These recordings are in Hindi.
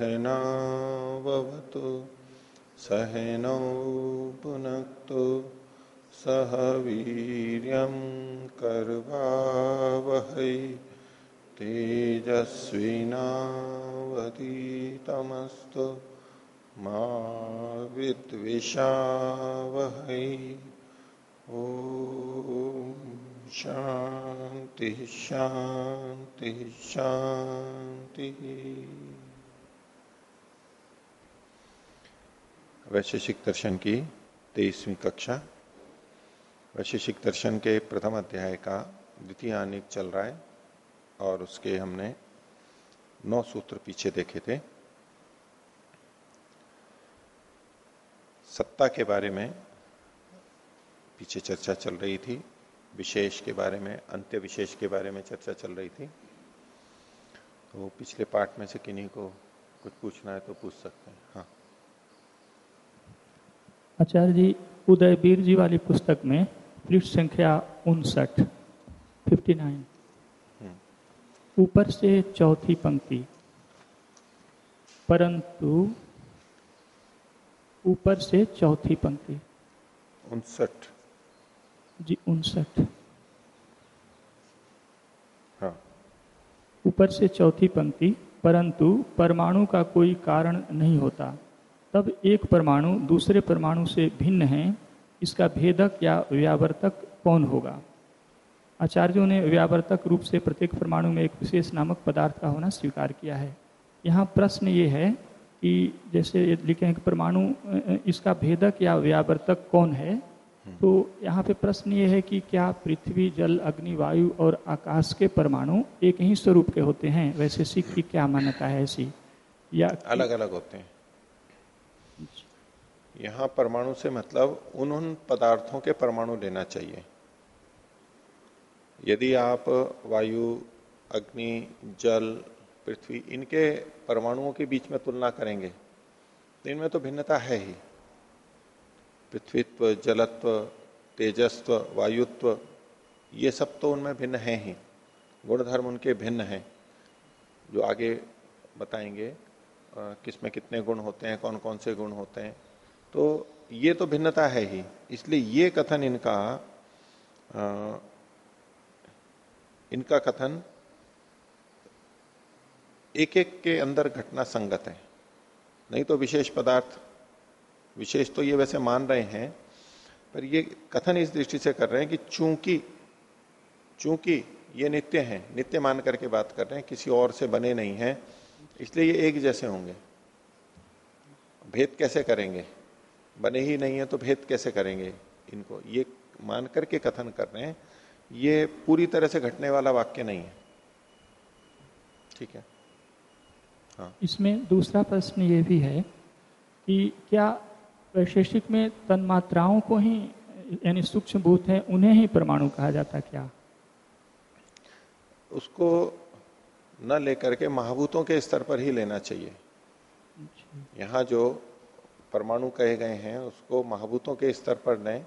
सहनावतु सहनौ पुनक्तु सह वीर्यं कर्वावहै तेजस्विनावतीतमस्तु मा विद्विषावहै। ओ शांति शांति शांति वैशेषिक दर्शन की तेईसवीं कक्षा। वैशेषिक दर्शन के प्रथम अध्याय का द्वितीय आनिक चल रहा है और उसके हमने नौ सूत्र पीछे देखे थे। सत्ता के बारे में पीछे चर्चा चल रही थी। विशेष के बारे में, अंत्य विशेष के बारे में चर्चा चल रही थी। तो पिछले पार्ट में से किन्हीं को कुछ पूछना है तो पूछ सकते हैं। हाँ। आचार्य जी उदयवीर जी वाली पुस्तक में पृष्ठ संख्या उनसठ फिफ्टी नाइन ऊपर से चौथी पंक्ति। परंतु ऊपर से चौथी पंक्ति। उनसठ। जी उनसठ। हाँ। ऊपर से चौथी पंक्ति परंतु परमाणु का कोई कारण नहीं होता। तब एक परमाणु दूसरे परमाणु से भिन्न है, इसका भेदक या व्यावर्तक कौन होगा? आचार्यों ने व्यावर्तक रूप से प्रत्येक परमाणु में एक विशेष नामक पदार्थ का होना स्वीकार किया है। यहाँ प्रश्न ये है कि जैसे लिखे हैं कि परमाणु, इसका भेदक या व्यावर्तक कौन है? तो यहाँ पे प्रश्न ये है कि क्या पृथ्वी, जल, अग्नि, वायु और आकाश के परमाणु एक ही स्वरूप के होते हैं? वैसे सिख की क्या मान्यता है ऐसी? या अलग अलग होते हैं। यहाँ परमाणु से मतलब उन उन पदार्थों के परमाणु लेना चाहिए। यदि आप वायु, अग्नि, जल, पृथ्वी, इनके परमाणुओं के बीच में तुलना करेंगे तो इनमें तो भिन्नता है ही। पृथ्वीत्व, जलत्व, तेजस्व, वायुत्व, ये सब तो उनमें भिन्न है ही। गुणधर्म उनके भिन्न हैं। जो आगे बताएँगे किसमें कितने गुण होते हैं कौन कौन से गुण होते हैं तो ये तो भिन्नता है ही। इसलिए ये कथन इनका आ, इनका कथन एक एक के अंदर घटना संगत है। नहीं तो विशेष पदार्थ विशेष तो ये वैसे मान रहे हैं पर ये कथन इस दृष्टि से कर रहे हैं कि चूँकि चूँकि ये नित्य हैं नित्य मान करके बात कर रहे हैं किसी और से बने नहीं हैं इसलिए ये एक जैसे होंगे। भेद कैसे करेंगे? बने ही नहीं है तो भेद कैसे करेंगे इनको? ये मान करके कथन कर रहे हैं। ये पूरी तरह से घटने वाला वाक्य नहीं है। ठीक है? हाँ। इसमें दूसरा प्रश्न ये भी है कि क्या वैशेषिक में तन्मात्राओं को ही यानी सूक्ष्म भूत है उन्हें ही परमाणु कहा जाता क्या? उसको न लेकर के महाभूतों के स्तर पर ही लेना चाहिए। यहाँ जो परमाणु कहे गए हैं, उसको महाभूतों के स्तर पर लें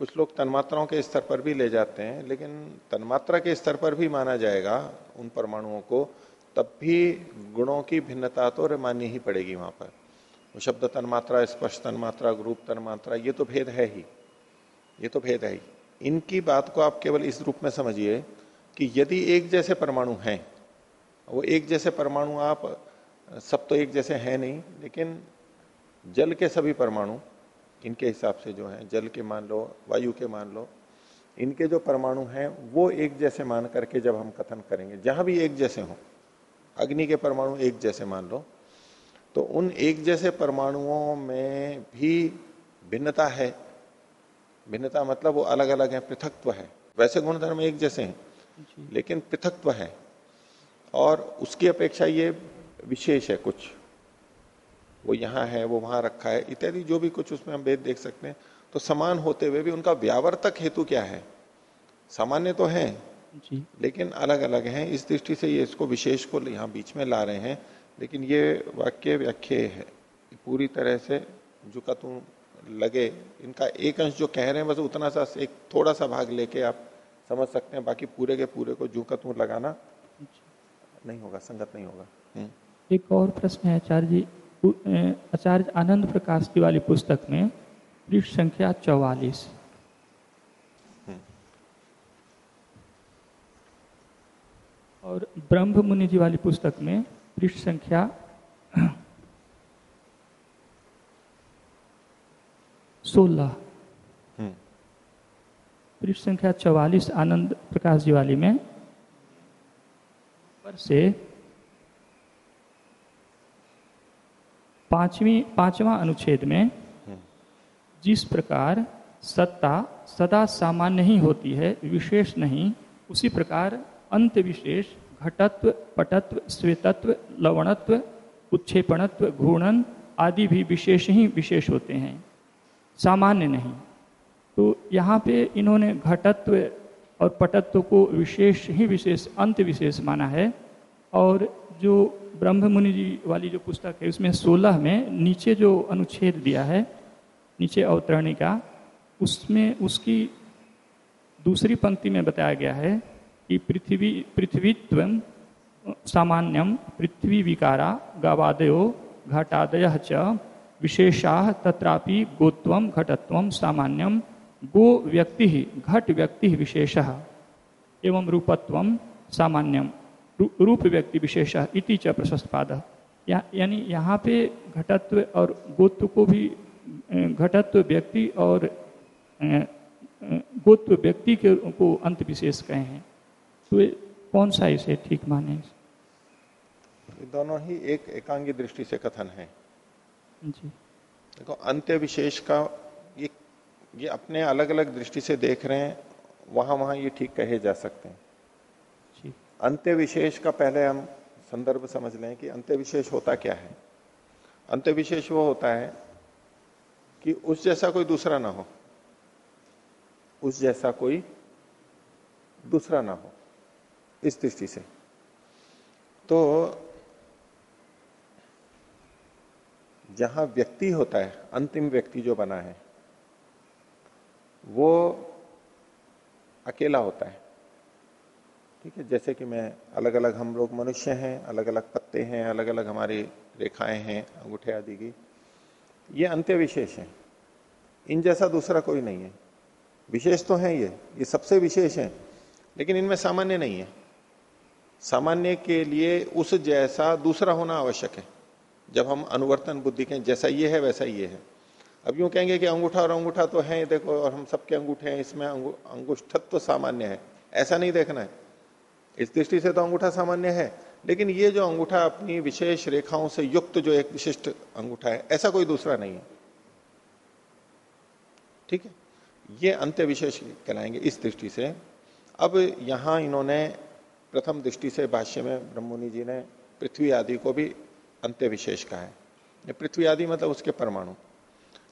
कुछ लोग तन्मात्राओं के स्तर पर भी ले जाते हैं, लेकिन तन्मात्रा के स्तर पर भी माना जाएगा उन परमाणुओं को, तब भी गुणों की भिन्नता तो माननी ही पड़ेगी वहाँ पर। वो शब्द तन्मात्रा, स्पर्श तन्मात्रा ग्रुप तन्मात्रा, ये तो भेद है ही, ये तो भेद है ही। इनकी बात को आप केवल इस रूप में समझिए कि यदि एक जैसे परमाणु हैं, वो एक जैसे परमाणु आप, सब तो एक जैसे हैं नहीं, लेकिन जल के सभी परमाणु इनके हिसाब से जो है जल के मान लो वायु के मान लो इनके जो परमाणु हैं वो एक जैसे मान करके जब हम कथन करेंगे जहाँ भी एक जैसे हों अग्नि के परमाणु एक जैसे मान लो तो उन एक जैसे परमाणुओं में भी भिन्नता है। भिन्नता मतलब वो अलग अलग है पृथकत्व है। वैसे गुणधर्म एक जैसे हैं लेकिन पृथकत्व है। और उसकी अपेक्षा ये विशेष है कुछ। वो यहाँ है वो वहाँ रखा है इत्यादि जो भी कुछ उसमें हम भेद देख सकते हैं। तो समान होते हुए भी उनका व्यावर्तक हेतु क्या है? सामान्य तो है जी। लेकिन अलग अलग हैं। इस दृष्टि से ये इसको विशेष को यहाँ बीच में ला रहे हैं लेकिन ये वाक्य व्याख्य है। पूरी तरह से जो का तुम लगे इनका एक अंश जो कह रहे हैं बस उतना सा एक थोड़ा सा भाग लेके आप समझ सकते हैं बाकी पूरे के पूरे को जू का तू लगाना नहीं होगा संगत नहीं होगा। हम्म। एक और प्रश्न है आचार्य जी आचार्य आनंद प्रकाश की वाली पुस्तक में पृष्ठ संख्या चौवालीस और ब्रह्म मुनि जी वाली पुस्तक में पृष्ठ संख्या सोलह हम्म। पृष्ठ संख्या चौवालीस आनंद प्रकाश जी वाली में पर से पांचवी पांचवा अनुच्छेद में हम्म। जिस प्रकार सत्ता सदा सामान्य ही होती है विशेष नहीं उसी प्रकार अंत विशेष घटत्व पटत्व श्वेतत्व लवणत्व उत्क्षेपणत्व घूर्णन आदि भी विशेष ही विशेष होते हैं। सामान्य नहीं। तो यहाँ पे इन्होंने घटत्व और पटत्व को विशेष ही विशेष अंत विशेष माना है। और जो ब्रह्म मुनि जी वाली जो पुस्तक है, उसमें सोलह में नीचे जो अनुच्छेद दिया है, नीचे अवतरणी का, उसमें उसकी दूसरी पंक्ति में बताया गया है कि पृथ्वी, पृथ्वीत्व सामान्यम पृथ्वी विकारा गवादयो घटादय च विशेषा तत्रापि गोत्व घटत्व सामान्यम गो व्यक्ति, घट व्यक्ति विशेष एवं रूपत्व सामान्यम। रूप व्यक्ति विशेष इति च प्रशस्त पाद या, यानी यहाँ पे घटत्व और गोत्व को भी घटत्व व्यक्ति और गोत्व व्यक्ति के को अंत विशेष कहे हैं। तो कौन सा इसे ठीक माने? दोनों ही एक एकांगी दृष्टि से कथन है। जी। देखो अंत्य विशेष का ये ये अपने अलग अलग दृष्टि से देख रहे हैं वहाँ वहाँ ये ठीक कहे जा सकते हैं। अंत्य विशेष का पहले हम संदर्भ समझ लें कि अंत्य विशेष होता क्या है। अंत्य विशेष वो होता है कि उस जैसा कोई दूसरा ना हो। उस जैसा कोई दूसरा ना हो इस दृष्टि से। तो जहाँ व्यक्ति होता है, अंतिम व्यक्ति जो बना है, वो अकेला होता है। ठीक है, जैसे कि मैं अलग अलग हम लोग मनुष्य हैं अलग अलग पत्ते हैं अलग अलग हमारी रेखाएँ हैं, अंगूठे आदि की, ये अंत्य विशेष है। इन जैसा दूसरा कोई नहीं है। विशेष तो है ये ये सबसे विशेष है, लेकिन इनमें सामान्य नहीं है। सामान्य के लिए उस जैसा दूसरा होना आवश्यक है। जब हम अनुवर्तन बुद्धि के जैसा ये है, वैसा ये है। अब यूँ कहेंगे कि अंगूठा और अंगूठा तो है देखो, और हम सबके अंगूठे हैं, इसमें अंगुष्ठत्व तो सामान्य है। ऐसा नहीं देखना है। इस दृष्टि से तो अंगूठा सामान्य है, लेकिन ये जो अंगूठा अपनी विशेष रेखाओं से युक्त जो एक विशिष्ट अंगूठा है, ऐसा कोई दूसरा नहीं है। ठीक है? ये अंत्य विशेष कहलाएँगे इस दृष्टि से। अब यहाँ इन्होंने प्रथम दृष्टि से भाष्य में ब्रह्मणि जी ने पृथ्वी आदि को भी अंत्य विशेष कहा है। पृथ्वी आदि मतलब उसके परमाणु।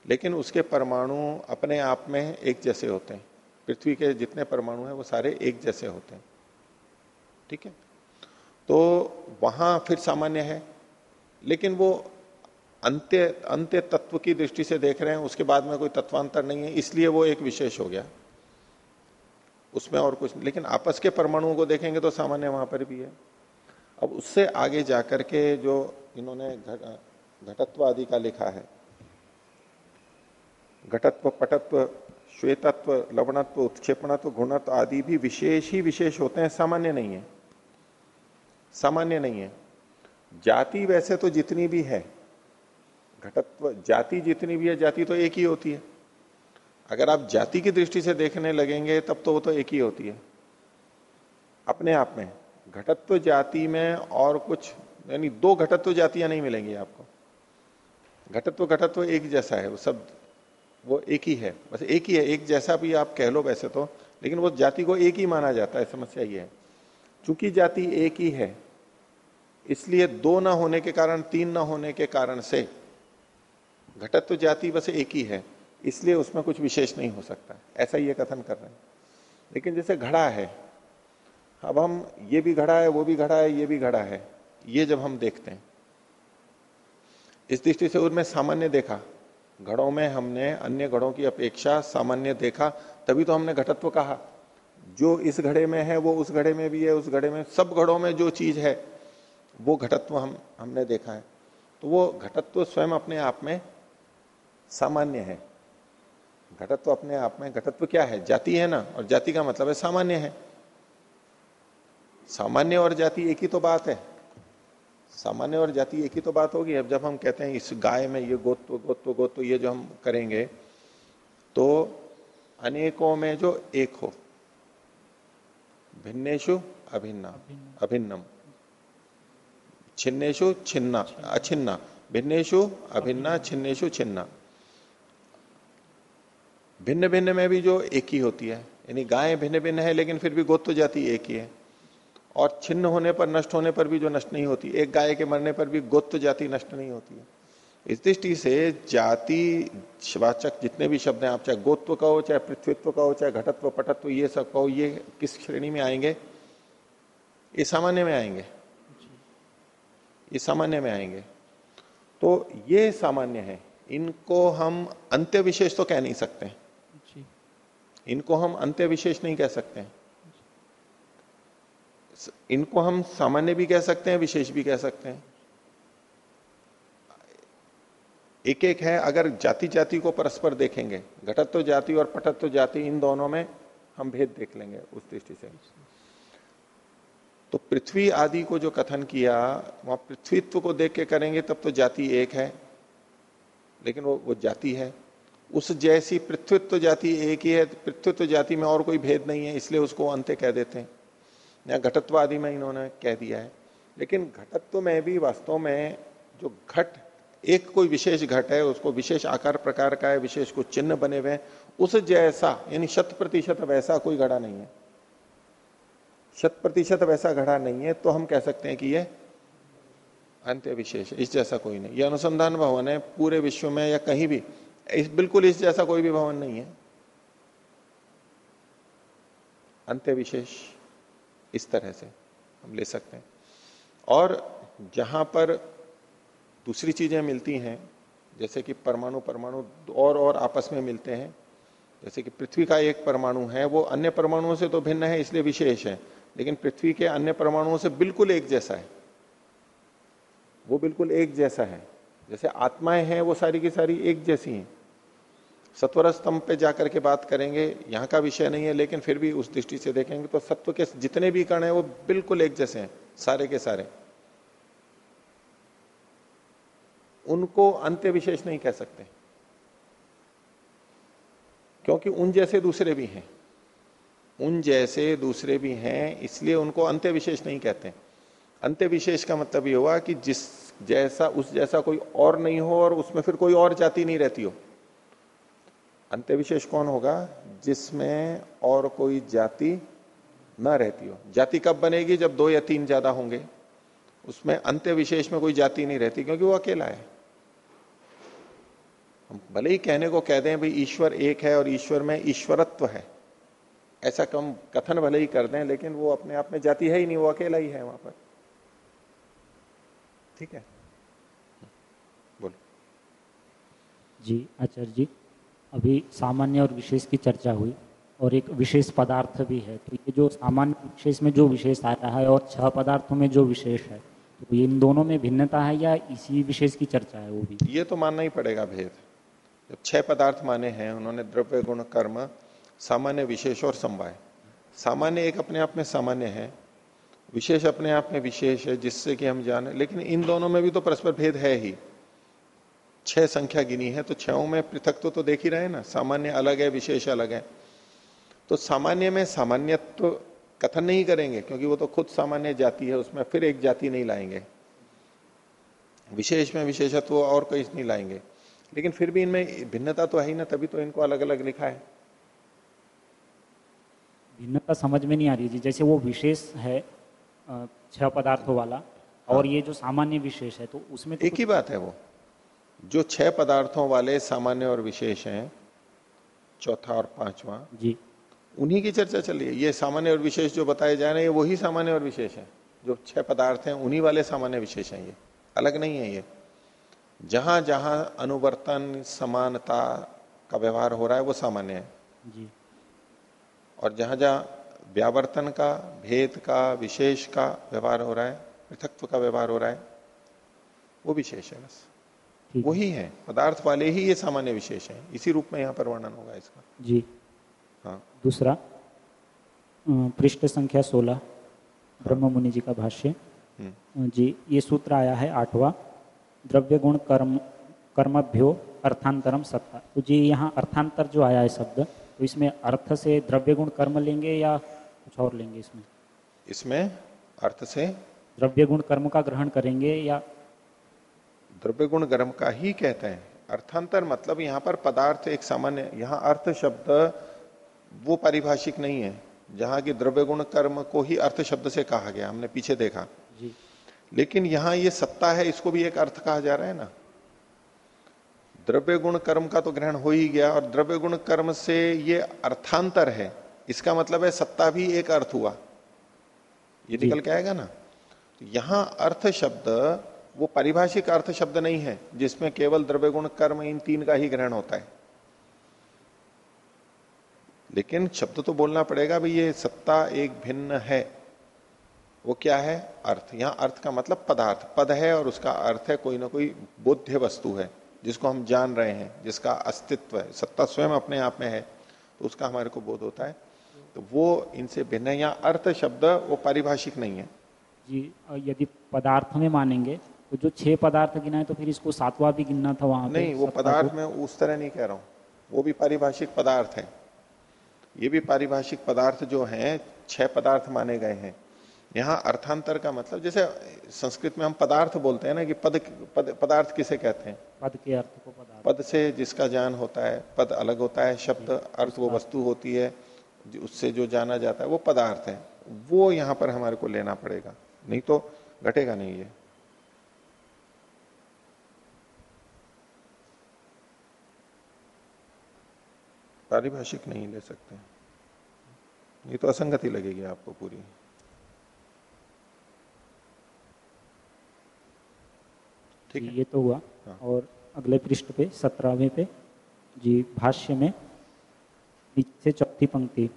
लेकिन उसके परमाणु अपने आप में एक जैसे होते हैं। पृथ्वी के जितने परमाणु हैं, वो सारे एक जैसे होते हैं। ठीक है? तो वहाँ फिर सामान्य है, लेकिन वो अंत्य अंत्य तत्व की दृष्टि से देख रहे हैं, उसके बाद में कोई तत्वांतर नहीं है, इसलिए वो एक विशेष हो गया। उसमें और कुछ लेकिन आपस के परमाणुओं को देखेंगे तो सामान्य वहाँ पर भी है। अब उससे आगे जाकर के जो इन्होंने घटत्व आदि का लिखा है, घटत्व, पटत्व, श्वेतत्व, लवणत्व, उत्क्षेपणत्व, गुणत्व आदि भी विशेष ही विशेष होते हैं, सामान्य नहीं है। सामान्य नहीं है। जाति वैसे तो जितनी भी है, घटत्व, जाति जितनी भी है, जाति तो एक ही होती है। अगर आप जाति की दृष्टि से देखने लगेंगे, तब तो वो तो एक ही होती है। अपने आप में, घटत्व जाति में और कुछ, यानी दो घटत्व जातियाँ नहीं मिलेंगी आपको। घटत्व घटत्व एक जैसा है, वो सब, वो एक ही है। बस एक ही है, एक जैसा भी आप कह लो वैसे तो लेकिन वो जाति को एक ही माना जाता है, समस्या ये है। चूँकि जाति एक ही है इसलिए दो ना होने के कारण, तीन ना होने के कारण से घटत्व जाति बस एक ही है, इसलिए उसमें कुछ विशेष नहीं हो सकता। ऐसा ये कथन कर रहे हैं। लेकिन जैसे घड़ा है, अब हम ये भी घड़ा है, वो भी घड़ा है, ये भी घड़ा है, ये जब हम देखते हैं, इस दृष्टि से उनमें सामान्य देखा, घड़ों में हमने अन्य घड़ों की अपेक्षा सामान्य देखा, तभी तो हमने घटत्व कहा, जो इस घड़े में है, वो उस घड़े में भी है, उस घड़े में, सब घड़ों में जो चीज़ है वो घटत्व हम हमने देखा है। तो वो घटत्व स्वयं अपने आप में सामान्य है। घटत्व अपने आप में घटत्व क्या है? जाति है ना? और जाति का मतलब है सामान्य है। सामान्य और जाति एक ही तो बात है। सामान्य और जाति एक ही तो बात होगी। अब जब हम कहते हैं इस गाय में ये गोत्व गोत्व गोत्व ये जो हम करेंगे तो अनेकों में जो एक हो भिन्नेशु अभिन्ना। अभिन्नम। छिन्नेशु छिन्ना, अछिन्ना। भिन्नेशु अभिन्ना छिन्नेशु छिन्ना। भिन्न भिन्न में भी जो एक ही होती है। यानी गाय भिन्न भिन्न है, लेकिन फिर भी गोत्व जाति एक ही है। और छिन्न होने पर, नष्ट होने पर भी जो नष्ट नहीं होती, एक गाय के मरने पर भी गोत्व जाति नष्ट नहीं होती है। इस दृष्टि से जाति, वाचक जितने भी शब्द हैं, आप चाहे गोत्व का हो चाहे पृथ्वीत्व का हो चाहे घटत्व, पटत्व, ये सब कहो, ये किस श्रेणी में आएँगे? ये सामान्य में आएँगे। ये सामान्य में आएँगे। तो ये सामान्य है। इनको हम अंत्य विशेष तो कह नहीं सकते। इनको हम अंत्य विशेष नहीं कह सकते। इनको हम सामान्य भी कह सकते हैं विशेष भी कह सकते हैं। एक एक है अगर जाति जाति को परस्पर देखेंगे घटत्व जाति और पटत्व जाति इन दोनों में हम भेद देख लेंगे उस दृष्टि से। तो पृथ्वी आदि को जो कथन किया, वहाँ पृथ्वीत्व को देख के करेंगे, तब तो जाति एक है। लेकिन वो वो जाति है। उस जैसी पृथ्वीत्व जाति एक ही है, पृथ्वीत्व जाति में और कोई भेद नहीं है, इसलिए उसको अंत्य कह देते हैं। या घटत्व आदि में इन्होंने कह दिया है। लेकिन घटत्व में भी वास्तव में जो घट, एक कोई विशेष घट है, उसको विशेष आकार प्रकार का है, विशेष कुछ चिन्ह बने हुए हैं। उस जैसा, यानी शत प्रतिशत वैसा कोई घड़ा नहीं है। शत प्रतिशत वैसा घड़ा नहीं है तो हम कह सकते हैं कि ये अंत्य विशेष इस जैसा कोई नहीं। ये अनुसंधान भवन है पूरे विश्व में या कहीं भी, इस बिल्कुल इस जैसा कोई भी भवन नहीं है। अंत्य विशेष इस तरह से हम ले सकते हैं। और जहाँ पर दूसरी चीज़ें मिलती हैं, जैसे कि परमाणु परमाणु और और आपस में मिलते हैं, जैसे कि पृथ्वी का एक परमाणु है, वो अन्य परमाणुओं से तो भिन्न है, इसलिए विशेष है। लेकिन पृथ्वी के अन्य परमाणुओं से बिल्कुल एक जैसा है। वो बिल्कुल एक जैसा है। जैसे आत्माएँ हैं, वो सारी की सारी एक जैसी हैं। सत्वर स्तंभ पे जाकर के बात करेंगे, यहाँ का विषय नहीं है, लेकिन फिर भी उस दृष्टि से देखेंगे तो सत्व के जितने भी कण हैं, वो बिल्कुल एक जैसे हैं, सारे के सारे। उनको अंत्य विशेष नहीं कह सकते। क्योंकि उन जैसे दूसरे भी हैं। उन जैसे दूसरे भी हैं, इसलिए उनको अंत्य विशेष नहीं कहते अंत्य विशेष का मतलब ये हुआ कि जिस जैसा, उस जैसा कोई और नहीं हो और उसमें फिर कोई और जाति नहीं रहती हो। अंत्य विशेष कौन होगा? जिसमें और कोई जाति ना रहती हो। जाति कब बनेगी? जब दो या तीन ज़्यादा होंगे। उसमें अंत्य विशेष में कोई जाति नहीं रहती क्योंकि वो अकेला है। हम भले ही कहने को कह दें, भाई ईश्वर एक है और ईश्वर में ईश्वरत्व है। ऐसा कम कथन भले ही कर दें लेकिन वो अपने आप में जाती है ही नहीं वो अकेला ही है वहाँ पर। ठीक है? बोलो। जी आचार्य जी अभी सामान्य और विशेष की चर्चा हुई और एक विशेष पदार्थ भी है। तो ये जो सामान्य विशेष में जो विशेष आया है और छह पदार्थों में जो विशेष है तो ये इन दोनों में भिन्नता है या इसी विशेष की चर्चा है वो भी? ये तो मानना ही पड़ेगा भेद। जब छह पदार्थ माने हैं उन्होंने द्रव्य गुण कर्म सामान्य विशेष और समवाय। सामान्य एक अपने आप में सामान्य है विशेष अपने आप में विशेष है जिससे कि हम जाने लेकिन इन दोनों में भी तो परस्पर भेद है ही। छह संख्या गिनी है तो छो में पृथक तो, तो देख ही रहे ना सामान्य अलग है विशेष अलग है। तो सामान्य में सामान्यत्व तो कथन नहीं करेंगे क्योंकि वो तो खुद सामान्य जाति है उसमें फिर एक जाति नहीं लाएँगे। विशेष में विशेषत्व और कोई नहीं लाएँगे। लेकिन फिर भी इनमें भिन्नता तो है ही ना तभी तो इनको अलग अलग लिखा है। भिन्नता समझ में नहीं आ रही जी। जैसे वो विशेष है छह पदार्थों वाला और हाँ। ये जो सामान्य विशेष है तो उसमें तो एक ही बात है वो। जो छह पदार्थों वाले सामान्य और विशेष हैं चौथा और पांचवा जी। उन्हीं की चर्चा चल रही है। ये सामान्य और विशेष जो बताए जा रहे हैं वही सामान्य और विशेष है। जो छह पदार्थ हैं उन्हीं वाले सामान्य विशेष हैं ये। अलग नहीं है ये। जहाँ जहाँ अनुवर्तन समानता का व्यवहार हो रहा है वो सामान्य है। जी। और जहाँ जहाँ व्यावर्तन का भेद का विशेष का व्यवहार हो रहा है पृथकत्व का व्यवहार हो रहा है वो विशेष है बस। वही है। पदार्थ वाले ही ये सामान्य विशेष है। इसी रूप में यहाँ पर वर्णन होगा इसका। जी। हाँ। दूसरा पृष्ठ संख्या सोलह ब्रह्म मुनि जी का भाष्य। हम्म, जी ये सूत्र आया है आठवां। द्रव्य गुण कर्म कर्मभ्यो अर्थांतरम सत्ता। तो जी यहाँ अर्थांतर जो आया है शब्द तो इसमें अर्थ से द्रव्य गुण कर्म लेंगे या कुछ और लेंगे इसमें? इसमें अर्थ से द्रव्य गुण कर्म का ग्रहण करेंगे या द्रव्य गुण गर्म का ही कहते हैं। अर्थांतर मतलब यहाँ पर पदार्थ एक सामान्य यहाँ अर्थ शब्द वो पारिभाषिक नहीं है जहाँ की द्रव्य गुण कर्म को ही अर्थ शब्द से कहा गया हमने पीछे देखा। जी। लेकिन यहाँ ये सत्ता है इसको भी एक अर्थ कहा जा रहा है ना? द्रव्य गुण कर्म का तो ग्रहण हो ही गया और द्रव्य गुण कर्म से ये अर्थांतर है। इसका मतलब है सत्ता भी एक अर्थ हुआ। ये निकल के आएगा ना? तो यहाँ अर्थ शब्द वो पारिभाषिक अर्थ शब्द नहीं है जिसमें केवल द्रव्य गुण कर्म इन तीन का ही ग्रहण होता है। लेकिन शब्द तो बोलना पड़ेगा भाई ये सत्ता एक भिन्न है। वो क्या है? अर्थ। यहाँ अर्थ का मतलब पदार्थ। पद है और उसका अर्थ है कोई ना कोई बोध्य वस्तु है। जिसको हम जान रहे हैं जिसका अस्तित्व है सत्ता स्वयं अपने आप में है तो उसका हमारे को बोध होता है। तो वो इनसे भिन्न या अर्थ शब्द वो पारिभाषिक नहीं है। जी यदि पदार्थ में मानेंगे तो जो छह पदार्थ गिना है तो फिर इसको सातवां भी गिनना था वहाँ पे नहीं वो पदार्थ में उस तरह नहीं कह रहा हूँ। वो भी पारिभाषिक पदार्थ है। ये भी पारिभाषिक पदार्थ जो है छह पदार्थ माने गए हैं। यहाँ अर्थांतर का मतलब जैसे संस्कृत में हम पदार्थ बोलते हैं ना कि पद, पद पदार्थ किसे कहते हैं? पद के अर्थ को पदार्थ। पद से जिसका ज्ञान होता है पद अलग होता है शब्द अर्थ वो वस्तु होती है उससे जो जाना जाता है वो पदार्थ है। वो यहाँ पर हमारे को लेना पड़ेगा। नहीं तो घटेगा नहीं ये। पारिभाषिक नहीं ले सकते। ये तो असंगति लगेगी आपको पूरी। ठीक है? ये तो हुआ। हाँ। और अगले पृष्ठ पे सत्रहवें पे जी भाष्य में नीचे चौथी पंक्ति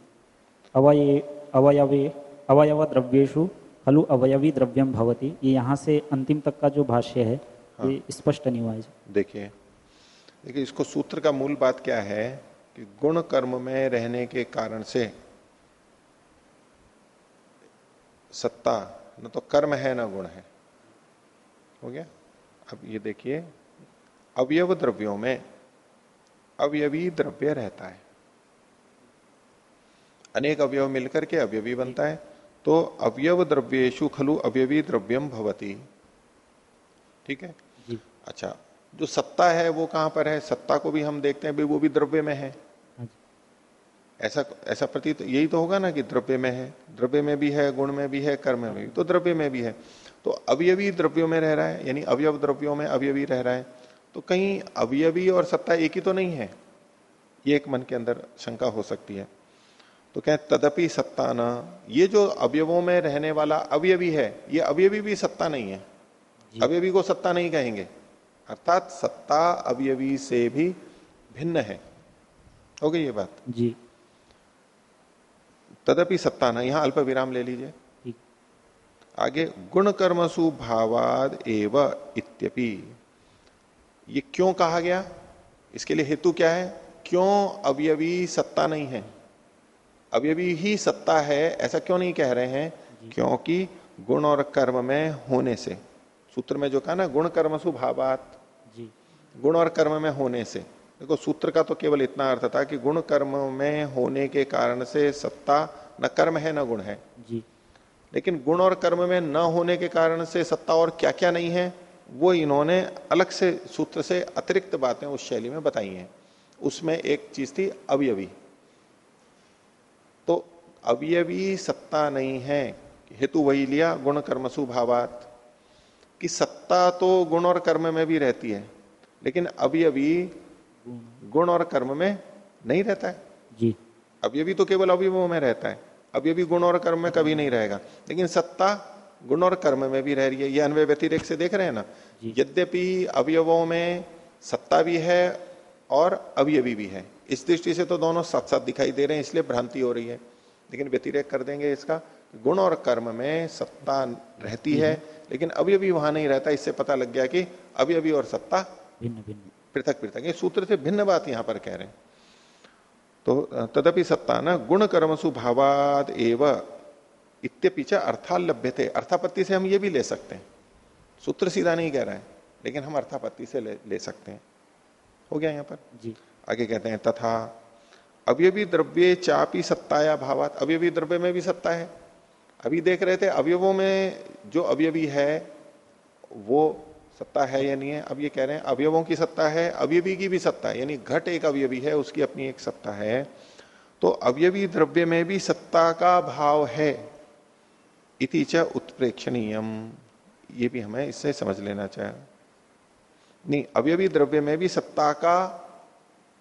अवय अवयवे अवयव द्रव्येशु खलु अवयवी द्रव्यम भवति। ये यहाँ से अंतिम तक का जो भाष्य है हाँ। ये स्पष्ट नहीं हुआ है देखिए देखिए इसको सूत्र का मूल बात क्या है कि गुण कर्म में रहने के कारण से सत्ता न तो कर्म है न गुण है। हो गया? अब ये देखिए अवयव द्रव्यों में अवयवी द्रव्य रहता है। अनेक अवयव मिलकर के अवयवी बनता है। तो अवयव द्रव्येशु खलु अवयवी द्रव्यम भवती। ठीक है? अच्छा जो सत्ता है वो कहाँ पर है? सत्ता को भी हम देखते हैं भाई वो भी द्रव्य में है। हाँ ऐसा ऐसा प्रतीत यही तो होगा ना कि द्रव्य में है। द्रव्य में भी है गुण में भी है कर्म में भी तो द्रव्य में भी है। तो अवयवी द्रव्यों में रह रहा है यानी अवयव द्रव्यों में अवयवी रह रहा है तो कहीं अवयवी और सत्ता एक ही तो नहीं है? ये एक मन के अंदर शंका हो सकती है। तो कहें तदपि सत्ता न। ये जो अवयवों में रहने वाला अवयवी है ये अवयवी भी सत्ता नहीं है। अवयवी को सत्ता नहीं कहेंगे। अर्थात सत्ता अवयवी से भी भिन्न है। हो गई ये बात? जी। तदपि सत्ता न। यहाँ अल्प विराम ले लीजिए। आगे गुण कर्मसु भावाद एव इत्यपि। ये क्यों कहा गया? इसके लिए हेतु क्या है? क्यों अवयवी सत्ता नहीं है? अवयवी ही सत्ता है ऐसा क्यों नहीं कह रहे हैं? क्योंकि गुण और कर्म में होने से। सूत्र में जो कहा ना गुण कर्मसु भावात। जी। गुण और कर्म में होने से। देखो सूत्र का तो केवल इतना अर्थ था कि गुण कर्म में होने के कारण से सत्ता न कर्म है न गुण है। जी। लेकिन गुण और कर्म में न होने के कारण से सत्ता और क्या क्या नहीं है वो इन्होंने अलग से सूत्र से अतिरिक्त बातें उस शैली में बताई हैं। उसमें एक चीज़ थी अवयवी। तो अवयवी सत्ता नहीं है हेतु वही लिया गुण कर्मसु भावात कि सत्ता तो गुण और कर्म में भी रहती है लेकिन अवयवी गुण और कर्म में नहीं रहता है। जी। अवयवी तो केवल अवयवों में रहता है। अवयवी गुण और कर्म में कभी नहीं रहेगा। लेकिन सत्ता गुण और कर्म में भी रह रही है ये अन्वय व्यतिरेक से देख रहे हैं ना। यद्यपि अवयवों में सत्ता भी है और अवयवी भी है। इस दृष्टि से तो दोनों साथ साथ दिखाई दे रहे हैं इसलिए भ्रांति हो रही है। लेकिन व्यतिरेक कर देंगे इसका गुण और कर्म में सत्ता रहती है लेकिन अभी अभी वहाँ नहीं रहता इससे पता लग गया कि अभी और सत्ता भिन्न भिन्न। पृथक पृथक ये सूत्र से भिन्न बात यहाँ पर कह रहे हैं। तो तदपि सत्ता न गुण कर्मसु भावाद एव इत्य पीछे अर्थालभ्य थे अर्थापत्ति से हम ये भी ले सकते हैं। सूत्र सीधा नहीं कह रहा है लेकिन हम अर्थापत्ति से ले, ले सकते हैं। हो गया यहाँ पर? जी। आगे कहते हैं तथा अवयवी द्रव्य चापी सत्ताया भावात। अवयवी द्रव्य में भी सत्ता है। अभी देख रहे थे अवयवों में जो अवयवी है वो सत्ता है या नहीं है? अब ये कह रहे हैं अवयवों की सत्ता है अवयवी की भी सत्ता है यानी घट एक अवयवी है उसकी अपनी एक सत्ता है। तो अवयवी द्रव्य में भी सत्ता का भाव है इति च उत्प्रेक्षणीयम। ये भी हमें इससे समझ लेना चाहिए। नहीं अवयवी द्रव्य में भी सत्ता का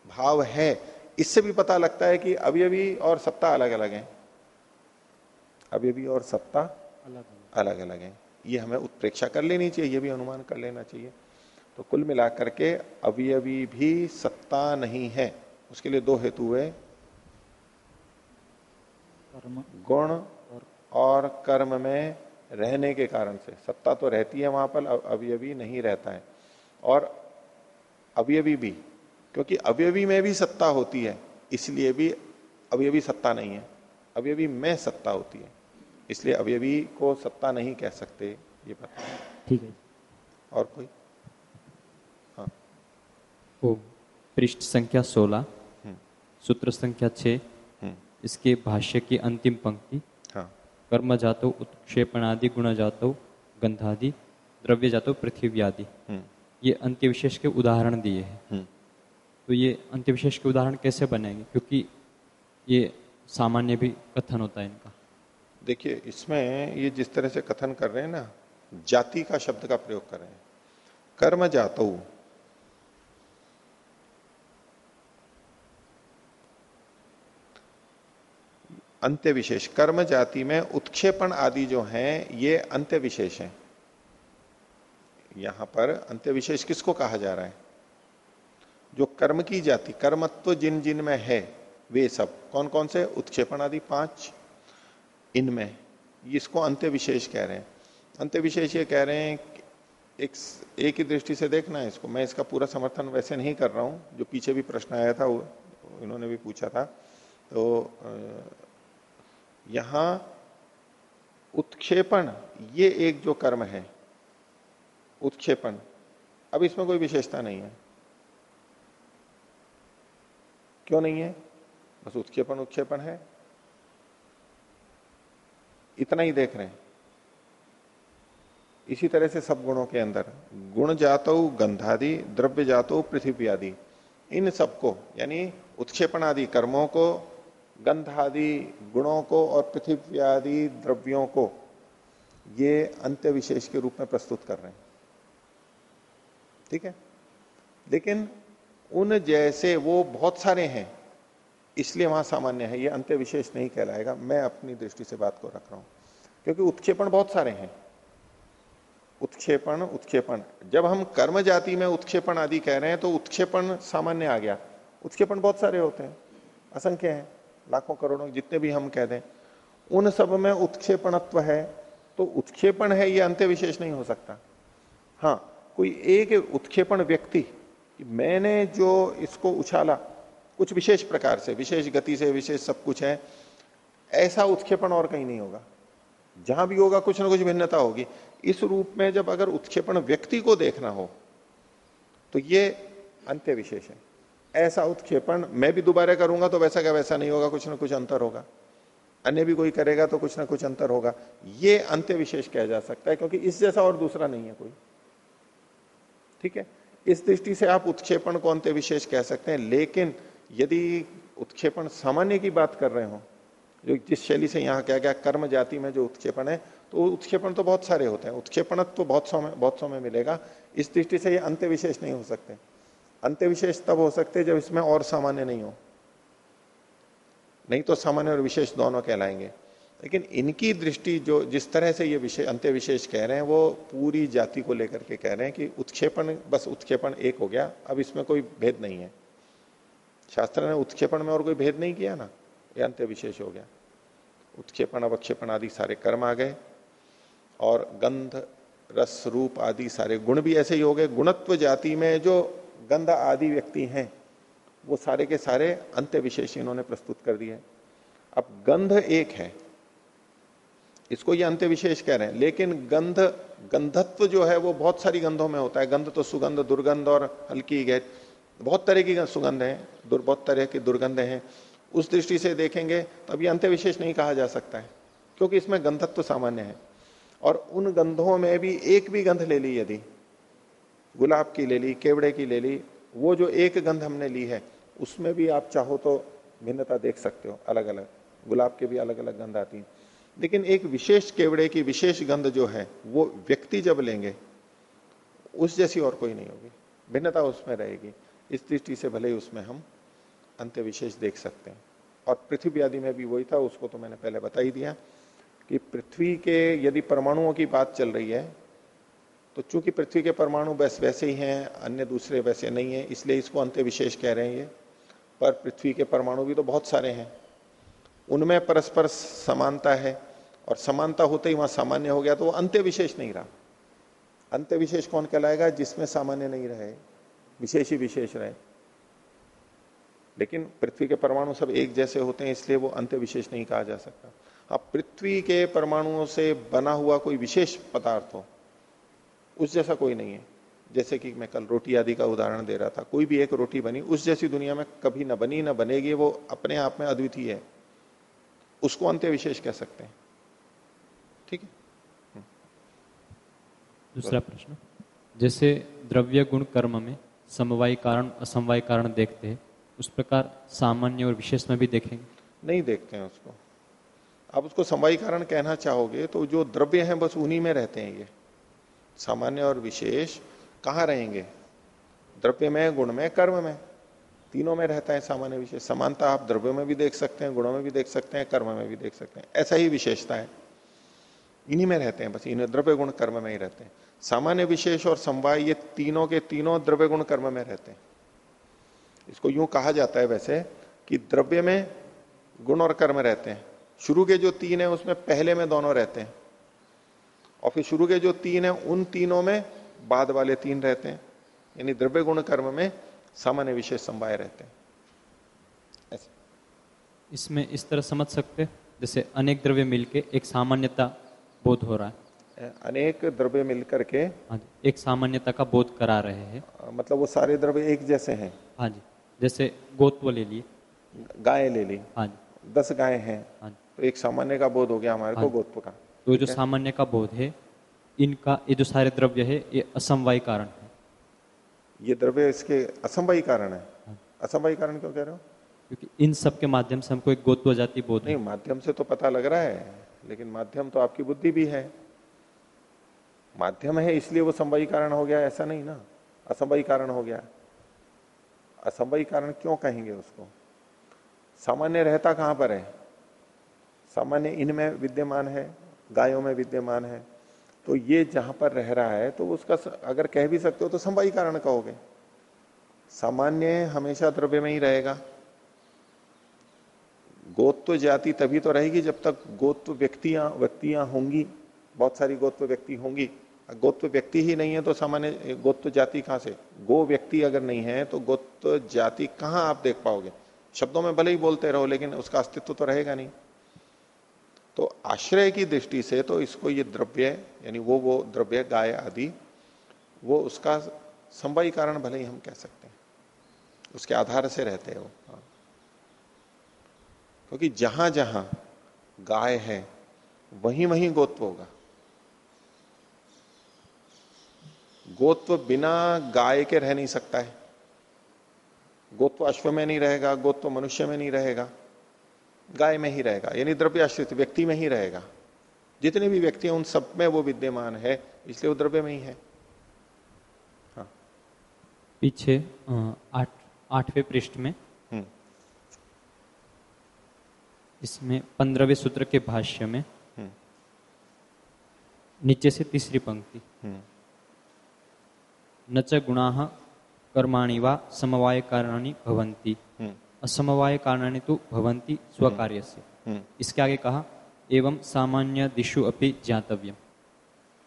भाव है। इससे भी पता लगता है कि अवयवी और सत्ता अलग अलग है। अवयवी और सत्ता अलग अलग अलग है। ये हमें उत्प्रेक्षा कर लेनी चाहिए ये भी अनुमान कर लेना चाहिए। तो कुल मिलाकर के अवयवी भी सत्ता नहीं है। उसके लिए दो हेतु हुए कर्म गुण और कर्म में रहने के कारण से। सत्ता तो रहती है वहाँ पर अव- अवयवी नहीं रहता है। और अवयवी भी क्योंकि अवयवी में भी सत्ता होती है इसलिए भी अवयवी सत्ता नहीं है। अवयवी में सत्ता होती है। इसलिए अवयवी को सत्ता नहीं कह सकते ये बात ठीक है और कोई? ओ पृष्ठ संख्या 16 हम्म। सूत्र संख्या 6 हम्म। इसके भाष्य की अंतिम पंक्ति हाँ। कर्म जातो उत्क्षेपणादि गुण जातो गंधादि द्रव्य जातो पृथ्वी आदि। हम्म। ये अंत्य विशेष के उदाहरण दिए हैं। तो ये अंत्य विशेष के उदाहरण कैसे बनेंगे? क्योंकि ये सामान्य भी कथन होता है इनका। देखिए, इसमें ये जिस तरह से कथन कर रहे हैं ना, जाति का शब्द का प्रयोग कर रहे हैं। कर्म जातो। अंत्य विशेष। कर्म जाति में उत्क्षेपण आदि जो हैं, ये अंत्य विशेष हैं। यहाँ पर अंत्य विशेष किसको कहा जा रहा है? जो कर्म की जाति, कर्मत्व जिन जिन में है, वे सब कौन कौन से? उत्क्षेपण आदि पाँच। इनमें। इसको अंत्य विशेष कह रहे हैं। अंत्य विशेष ये कह रहे हैं एक एक ही दृष्टि से देखना है इसको। मैं इसका पूरा समर्थन वैसे नहीं कर रहा हूँ। जो पीछे भी प्रश्न आया था इन्होंने भी पूछा था। तो यहाँ उत्क्षेपण, ये एक जो कर्म है, उत्क्षेपण। अब इसमें कोई विशेषता नहीं है। क्यों नहीं है? बस उत्क्षेपण उत्क्षेपण है। इतना ही देख रहे हैं। इसी तरह से सब गुणों के अंदर, गुण जातो, गंधादि, द्रव्य जातो, पृथ्वी आदि, इन सबको, यानी उत्क्षेपण आदि कर्मों को, गंधादि गुणों को और पृथ्वी आदि द्रव्यों को, ये अंत्य विशेष के रूप में प्रस्तुत कर रहे हैं। ठीक है? लेकिन उन जैसे वो बहुत सारे हैं इसलिए वहाँ सामान्य है, ये अंत्य विशेष नहीं कहलाएगा। मैं अपनी दृष्टि से बात को रख रहा हूँ, क्योंकि उत्क्षेपण बहुत सारे हैं। उत्क्षेपण उत्क्षेपण। जब हम कर्म जाति में उत्क्षेपण आदि कह रहे हैं तो उत्क्षेपण सामान्य आ गया। उत्क्षेपण बहुत सारे होते हैं, असंख्य हैं, लाखों करोड़ों, जितने भी हम कह दें। उन सब में उत्क्षेपणत्व है तो उत्क्षेपण है, ये अंत्य विशेष नहीं हो सकता। हाँ कोई एक उत्क्षेपण व्यक्ति मैंने जो इसको उछाला कुछ विशेष प्रकार से, विशेष गति से, विशेष सब कुछ है, ऐसा उत्क्षेपण और कहीं नहीं होगा। जहाँ भी होगा, कुछ ना कुछ भिन्नता होगी। इस रूप में जब अगर उत्क्षेपण व्यक्ति को देखना हो तो ये अंत्य विशेष है। ऐसा उत्क्षेपण मैं भी दोबारा करूँगा तो वैसा का वैसा नहीं होगा, कुछ ना कुछ अंतर होगा। अन्य भी कोई करेगा तो कुछ ना कुछ अंतर होगा। ये अंत्य विशेष कहा जा सकता है, क्योंकि इस जैसा और दूसरा नहीं है कोई। ठीक है? इस दृष्टि से आप उत्क्षेपण को अंत्य विशेष कह सकते हैं, लेकिन यदि उत्क्षेपण सामान्य की बात कर रहे हो, जो जिस शैली से यहाँ क्या गया कर्म जाति में जो उत्क्षेपण है तो उत्क्षेपण तो बहुत सारे होते हैं। उत्क्षेपण तो बहुत सौ में बहुत सौ में मिलेगा। इस दृष्टि से ये अंत्य विशेष नहीं हो सकते। अंत्य विशेष तब हो सकते जब इसमें और सामान्य नहीं हो। नहीं तो सामान्य और विशेष दोनों कहलाएँगे। लेकिन इनकी दृष्टि जो, जिस तरह से ये विषय अंत्य विशेष कह रहे हैं, वो पूरी जाति को लेकर के कह रहे हैं कि उत्क्षेपण, बस उत्क्षेपण एक हो गया, अब इसमें कोई भेद नहीं है। शास्त्र ने उत्क्षेपण में और कोई भेद नहीं किया ना? ये अंत्य विशेष हो गया। उत्क्षेपण, अवक्षेपण आदि सारे कर्म आ गए और गंध, रस, रूप आदि सारे गुण भी ऐसे ही हो गए। गुणत्व जाति में जो गंध आदि व्यक्ति हैं, वो सारे के सारे अंत्य विशेष इन्होंने प्रस्तुत कर दिए। अब गंध एक है। इसको ये अंत्य विशेष कह रहे हैं। लेकिन गंध, गंधत्व जो है, वो बहुत सारी गंधों में होता है। गंध तो सुगंध, दुर्गंध और हल्की गैर बहुत तरह की सुगंध है बहुत तरह की दुर्गंध हैं। उस दृष्टि से देखेंगे तो अभी अंत्य विशेष नहीं कहा जा सकता है, क्योंकि इसमें गंधत्व सामान्य है। और उन गंधों में भी एक भी गंध ले ली यदि, गुलाब की ले ली, केवड़े की ले ली, वो जो एक गंध हमने ली है, उसमें भी आप चाहो तो भिन्नता देख सकते हो अलग अलग गुलाब के भी अलग अलग गंध आती है। लेकिन एक विशेष केवड़े की विशेष गंध जो है, वो व्यक्ति जब लेंगे, उस जैसी और कोई नहीं होगी, भिन्नता उसमें रहेगी। इस दृष्टि से भले ही उसमें हम अंत्य विशेष देख सकते हैं। और पृथ्वी आदि में भी वही था, उसको तो मैंने पहले बता ही दिया कि पृथ्वी के यदि परमाणुओं की बात चल रही है तो चूँकि पृथ्वी के परमाणु बस वैसे ही हैं, अन्य दूसरे वैसे नहीं है, इसलिए इसको अंत्य विशेष कह रहे हैं ये। पर पृथ्वी के परमाणु भी तो बहुत सारे हैं। उनमें परस्पर समानता है, और समानता होते ही वहाँ सामान्य हो गया तो वो अंत्य विशेष नहीं रहा। अंत्य विशेष कौन कहलाएगा? जिसमें सामान्य नहीं रहे। विशेष ही विशेष रहे। लेकिन पृथ्वी के परमाणु सब एक जैसे होते हैं, इसलिए वो अंत्य विशेष नहीं कहा जा सकता। अब पृथ्वी के परमाणुओं से बना हुआ कोई विशेष पदार्थ हो, उस जैसा कोई नहीं है। जैसे कि मैं कल रोटी आदि का उदाहरण दे रहा था, कोई भी एक रोटी बनी, उस जैसी दुनिया में कभी ना बनी, ना बनेगी, वो अपने आप में अद्वितीय है। उसको अंत्य विशेष कह सकते हैं। ठीक है? हम्म। दूसरा प्रश्न। जैसे द्रव्य गुण कर्म में समवाय कारण, असमवाय कारण देखते हैं। उस प्रकार सामान्य और विशेष में भी देखेंगे। नहीं देखते हैं उसको। आप उसको समवाय कारण कहना चाहोगे तो जो द्रव्य हैं बस उन्हीं में रहते हैं ये। सामान्य और विशेष कहाँ रहेंगे? द्रव्य में, गुण में, कर्म में। तीनों में रहता है सामान्य विशेष। समानता आप द्रव्य में भी देख सकते हैं, गुणों में भी देख सकते हैं, कर्म में भी देख सकते हैं। ऐसा ही विशेषता है इन्हीं में रहते हैं बस, इन्हें द्रव्य, गुण, कर्म में ही रहते हैं। सामान्य विशेष और समवाय ये तीनों के तीनों द्रव्य गुण कर्म में रहते हैं। इसको यूँ कहा जाता है वैसे कि द्रव्य में गुण और कर्म रहते हैं। शुरू के जो तीन है, उसमें पहले में दोनों रहते हैं। और फिर शुरू के जो तीन है, उन तीनों में बाद वाले तीन रहते हैं। यानी द्रव्य गुण कर्म में सामान्य विशेष संवाय रहते हैं। ऐसे। इसमें इस तरह समझ सकते जैसे अनेक द्रव्य मिलके एक सामान्यता बोध हो रहा है। अनेक द्रव्य मिलकर के हाँ एक सामान्यता का बोध करा रहे हैं। मतलब वो सारे द्रव्य एक जैसे हैं। हाँ जी जैसे गोत्व ले लिए। गाय ले ली। हाँ जी। दस गाय हैं। हाँ तो एक सामान्य का बोध हो गया हमारे हाँ को गोत्व का। तो जो सामान्य का बोध है इनका ये जो सारे द्रव्य है ये असमवाय कारण है। ये द्रव्य इसके असमवाई कारण है। हाँ। असमवाई कारण क्यों कह रहे हो? क्योंकि इन सब के माध्यम से हमको एक गोत्व जाति बोध नहीं माध्यम से तो पता लग रहा है लेकिन माध्यम तो आपकी बुद्धि भी है। माध्यम है, इसलिए वो संवाई कारण हो गया, ऐसा नहीं ना? असंभवी कारण हो गया। असंभवी कारण क्यों कहेंगे उसको? सामान्य रहता कहाँ पर है? सामान्य इनमें विद्यमान है, गायों में विद्यमान है। तो ये जहाँ पर रह रहा है तो उसका अगर कह भी सकते हो तो संवाई कारण कहोगे। सामान्य हमेशा द्रव्य में ही रहेगा। गोत्व जाति तभी तो रहेगी जब तक गोत्व व्यक्तियाँ व्यक्तियाँ होंगी, बहुत सारी गोत्व व्यक्ति होंगी। गोत्व व्यक्ति ही नहीं है तो सामान्य गोत्व जाति कहाँ से? गो व्यक्ति अगर नहीं है तो गोत्व जाति कहाँ आप देख पाओगे? शब्दों में भले ही बोलते रहो, लेकिन उसका अस्तित्व तो रहेगा नहीं। तो आश्रय की दृष्टि से तो इसको ये द्रव्य, यानी वो वो द्रव्य, गाय आदि, वो उसका संवाई कारण भले ही हम कह सकते हैं। उसके आधार से रहते हैं वो। हाँ। क्योंकि जहाँ जहाँ गाय है वहीं वहीं गोत्व होगा। गोत्व बिना गाय के रह नहीं सकता है। गोत्व अश्व में नहीं रहेगा गोत्व मनुष्य में नहीं रहेगा गाय में ही रहेगा यानी द्रव्य आश्रित व्यक्ति में ही रहेगा। जितने भी व्यक्ति हैं उन सब में वो विद्यमान है इसलिए वो द्रव्य में ही है। हाँ। पीछे आठ आठवें पृष्ठ में। हम्म। इसमें पंद्रहवें सूत्र के भाष्य में। हम्म। नीचे से तीसरी पंक्ति। हम्म। न च गुणा कर्माणि वा समवाय कारणानि भवंती असमवाय कारणानि तो भवंती स्व कार्य से इसके आगे कहा एवं सामान्य दिशु अपनी ज्ञातव्यम।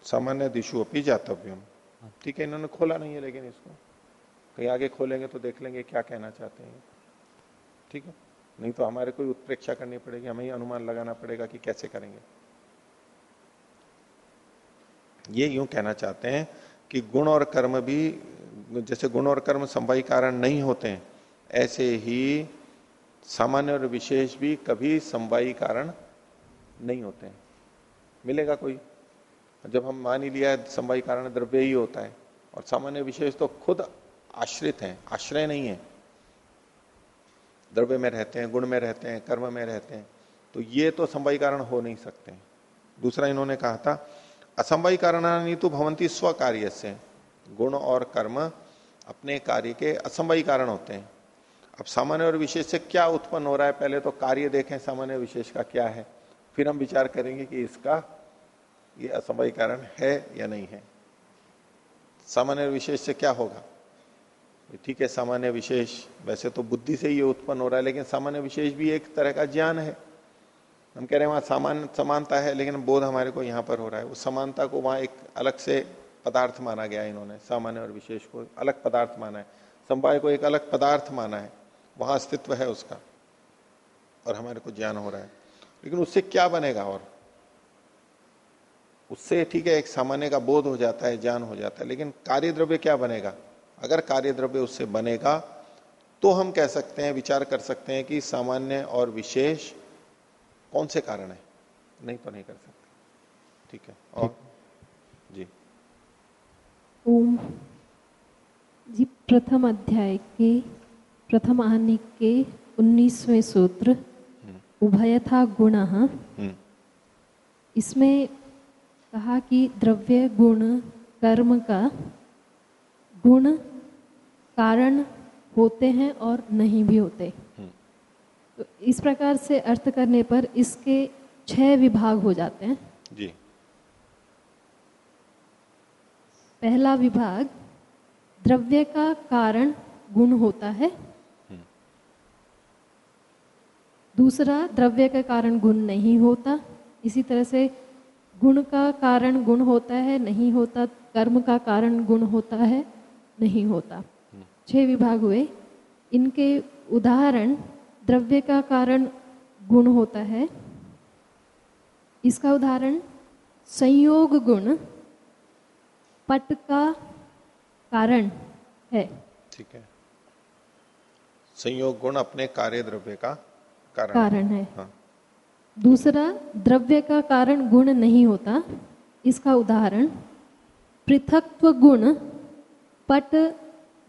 सामान्य दिशु अपनी जातव्यम ठीक है इन्होंने खोला नहीं है लेकिन इसको। कहीं आगे खोलेंगे तो देख लेंगे क्या कहना चाहते हैं। ठीक है? नहीं तो हमारे कोई उत्प्रेक्षा करनी पड़ेगी हमें ही अनुमान लगाना पड़ेगा कि कैसे करेंगे। ये यूँ कहना चाहते हैं कि गुण और कर्म भी, जैसे गुण और कर्म संवाही कारण नहीं होते हैं, ऐसे ही सामान्य और विशेष भी कभी समवायी कारण नहीं होते हैं। मिलेगा कोई? जब हम मान ही लिया समवायी कारण द्रव्य ही होता है, और सामान्य विशेष तो खुद आश्रित हैं, आश्रय नहीं है। द्रव्य में रहते हैं, गुण में रहते हैं, कर्म में रहते हैं तो ये तो समवायी कारण हो नहीं सकते दूसरा इन्होंने कहा था असंभवी कारणानी तो भवंती स्व कार्य से गुण और कर्म अपने कार्य के असंभवी कारण होते हैं। अब सामान्य और विशेष से क्या उत्पन्न हो रहा है? पहले तो कार्य देखें, सामान्य विशेष का क्या है? फिर हम विचार करेंगे कि इसका ये असंभवी कारण है या नहीं है। सामान्य विशेष से क्या होगा? ठीक है, सामान्य विशेष, वैसे तो बुद्धि से ये उत्पन्न हो रहा है, लेकिन सामान्य विशेष भी एक तरह का ज्ञान है। हम कह रहे हैं वहाँ सामान्य समानता है, लेकिन बोध हमारे को यहाँ पर हो रहा है। उस समानता को वहाँ एक अलग से पदार्थ माना गया इन्होंने, सामान्य और विशेष को अलग पदार्थ माना है। संवाय को एक अलग पदार्थ माना है, वहाँ अस्तित्व है उसका, और हमारे को ज्ञान हो रहा है। लेकिन उससे क्या बनेगा और? उससे ठीक है, एक सामान्य का बोध हो जाता है, ज्ञान हो जाता है, लेकिन कार्य द्रव्य क्या बनेगा? अगर कार्य द्रव्य उससे बनेगा तो हम कह सकते हैं, विचार कर सकते हैं कि सामान्य और विशेष कौन से कारण है? नहीं तो नहीं कर सकते। ठीक है और? जी। ओम। जी प्रथम अध्याय के प्रथम आने के उन्नीसवें सूत्र उभय था गुण। हम्म। इसमें कहा कि द्रव्य गुण कर्म का गुण कारण होते हैं और नहीं भी होते। हम्म। इस प्रकार से अर्थ करने पर इसके छह विभाग हो जाते हैं। जी। पहला विभाग द्रव्य का कारण गुण होता है। दूसरा द्रव्य का कारण गुण नहीं होता। इसी तरह से गुण का कारण गुण होता है नहीं होता। कर्म का कारण गुण होता है नहीं होता। छह विभाग हुए। इनके उदाहरण द्रव्य का कारण गुण होता है। इसका उदाहरण संयोग गुण पट का कारण है। ठीक है। संयोग गुण अपने कार्य द्रव्य का कारण। कारण है। हाँ। दूसरा द्रव्य का कारण गुण नहीं होता। इसका उदाहरण पृथक्त्व गुण पट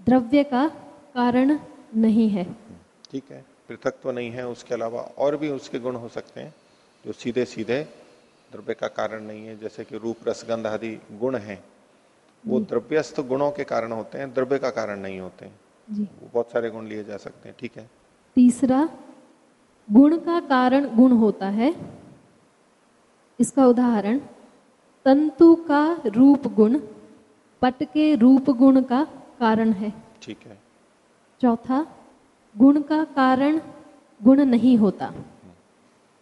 द्रव्य का कारण नहीं है। ठीक है। पृथक तो नहीं है उसके अलावा और भी उसके गुण हो सकते हैं जो सीधे सीधे द्रव्य का कारण नहीं है जैसे कि रूप रसगंध आदि गुण हैं। वो द्रव्यस्थ गुणों के कारण होते हैं द्रव्य का कारण नहीं होते। हैं बहुत सारे गुण लिए जा सकते हैं ठीक है? तीसरा गुण का कारण गुण होता है। इसका उदाहरण तंतु का रूप गुण पट के रूप गुण का कारण है। ठीक है। चौथा गुण का कारण गुण नहीं होता।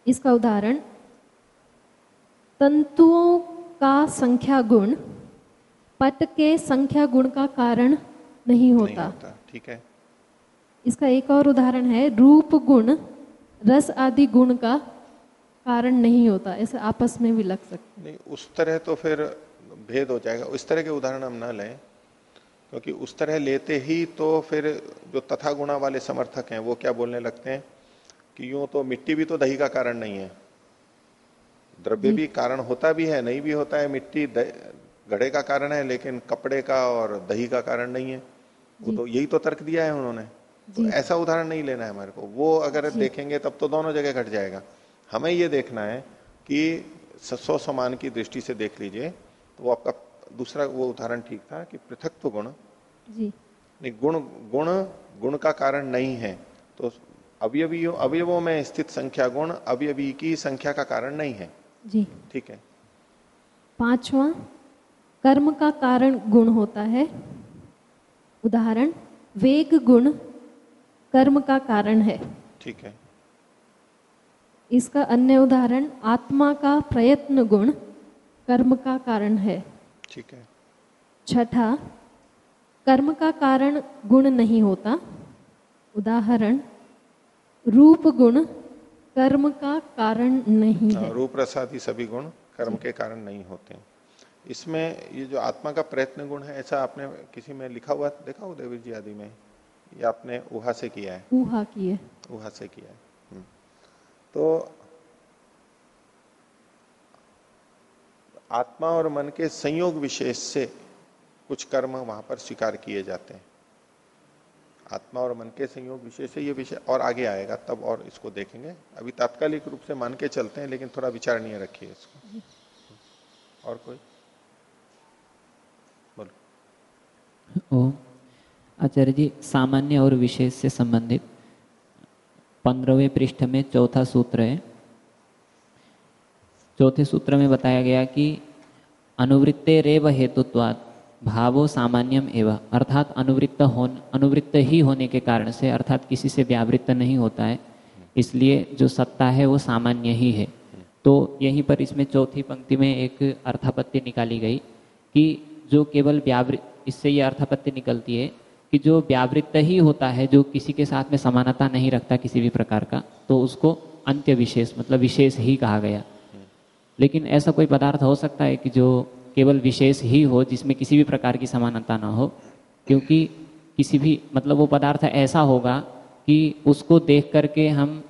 इसका उदाहरण तंतुओं का संख्या गुण पट के संख्या गुण का कारण नहीं नहीं होता। होता ठीक है। इसका एक और उदाहरण है रूप गुण रस आदि गुण का कारण नहीं होता। ऐसे आपस में भी लग सकते नहीं उस तरह तो फिर भेद हो जाएगा। उस तरह के उदाहरण हम ना लें। क्योंकि उस तरह लेते ही तो फिर जो तथा गुणा वाले समर्थक हैं वो क्या बोलने लगते हैं कि यूँ तो मिट्टी भी तो दही का कारण नहीं है। द्रव्य भी कारण होता भी है नहीं भी होता है मिट्टी घड़े का कारण है लेकिन कपड़े का और दही का कारण नहीं है। वो तो यही तो तर्क दिया है उन्होंने। तो ऐसा उदाहरण नहीं लेना है हमारे को। वो अगर देखेंगे तब तो दोनों जगह घट जाएगा। हमें ये देखना है कि सौ समान की दृष्टि से देख लीजिए तो वो आपका दूसरा वो उदाहरण ठीक था कि पृथकत्व गुण। जी। नहीं गुण गुण गुण का कारण नहीं है। तो अवयवियों अवयवों में स्थित संख्या गुण अवयवी की संख्या का कारण नहीं है। जी। ठीक है। पांचवा कर्म का कारण गुण होता है। उदाहरण वेग गुण कर्म का कारण है। ठीक है। इसका अन्य उदाहरण आत्मा का प्रयत्न गुण कर्म का कारण है। ठीक है। छठा कर्म का कारण गुण नहीं होता। उदाहरण रूप गुण कर्म का कारण नहीं है। हाँ, रूप रसादि सभी गुण कर्म के कारण नहीं होते हैं। इसमें ये जो आत्मा का प्रयत्न गुण है ऐसा आपने किसी में लिखा हुआ देखा उदयवीर जी आदि में? या आपने उहा से किया है। ऊहा किए ऊहा से किया है। हम्म। तो आत्मा और मन के संयोग विशेष से कुछ कर्म वहाँ पर स्वीकार किए जाते हैं। आत्मा और मन के संयोग विशेष से ये विषय और आगे आएगा, तब और इसको देखेंगे। अभी तात्कालिक रूप से मान के चलते हैं, लेकिन थोड़ा विचारणीय रखिए इसको। और कोई? बोलो। ओ, आचार्य जी, सामान्य और विशेष से संबंधित पंद्रहवें पृष्ठ में चौथा सूत्र है। चौथे सूत्र में बताया गया कि अनुवृत्ते रेव हेतुत्वाद भावो सामान्यम एवं। अर्थात अनुवृत्त हो अनुवृत्त ही होने के कारण से अर्थात किसी से व्यावृत्त नहीं होता है। इसलिए जो सत्ता है वो सामान्य ही है। तो यहीं पर इसमें चौथी पंक्ति में एक अर्थापत्ति निकाली गई कि जो केवल व्यावृत इससे ये अर्थापत्ति निकलती है कि जो व्यावृत्त ही होता है, जो किसी के साथ में समानता नहीं रखता किसी भी प्रकार का तो उसको अंत्य विशेष मतलब विशेष ही कहा गया। लेकिन ऐसा कोई पदार्थ हो सकता है कि जो केवल विशेष ही हो जिसमें किसी भी प्रकार की समानता ना हो? क्योंकि किसी भी मतलब वो पदार्थ ऐसा होगा कि उसको देख करके हम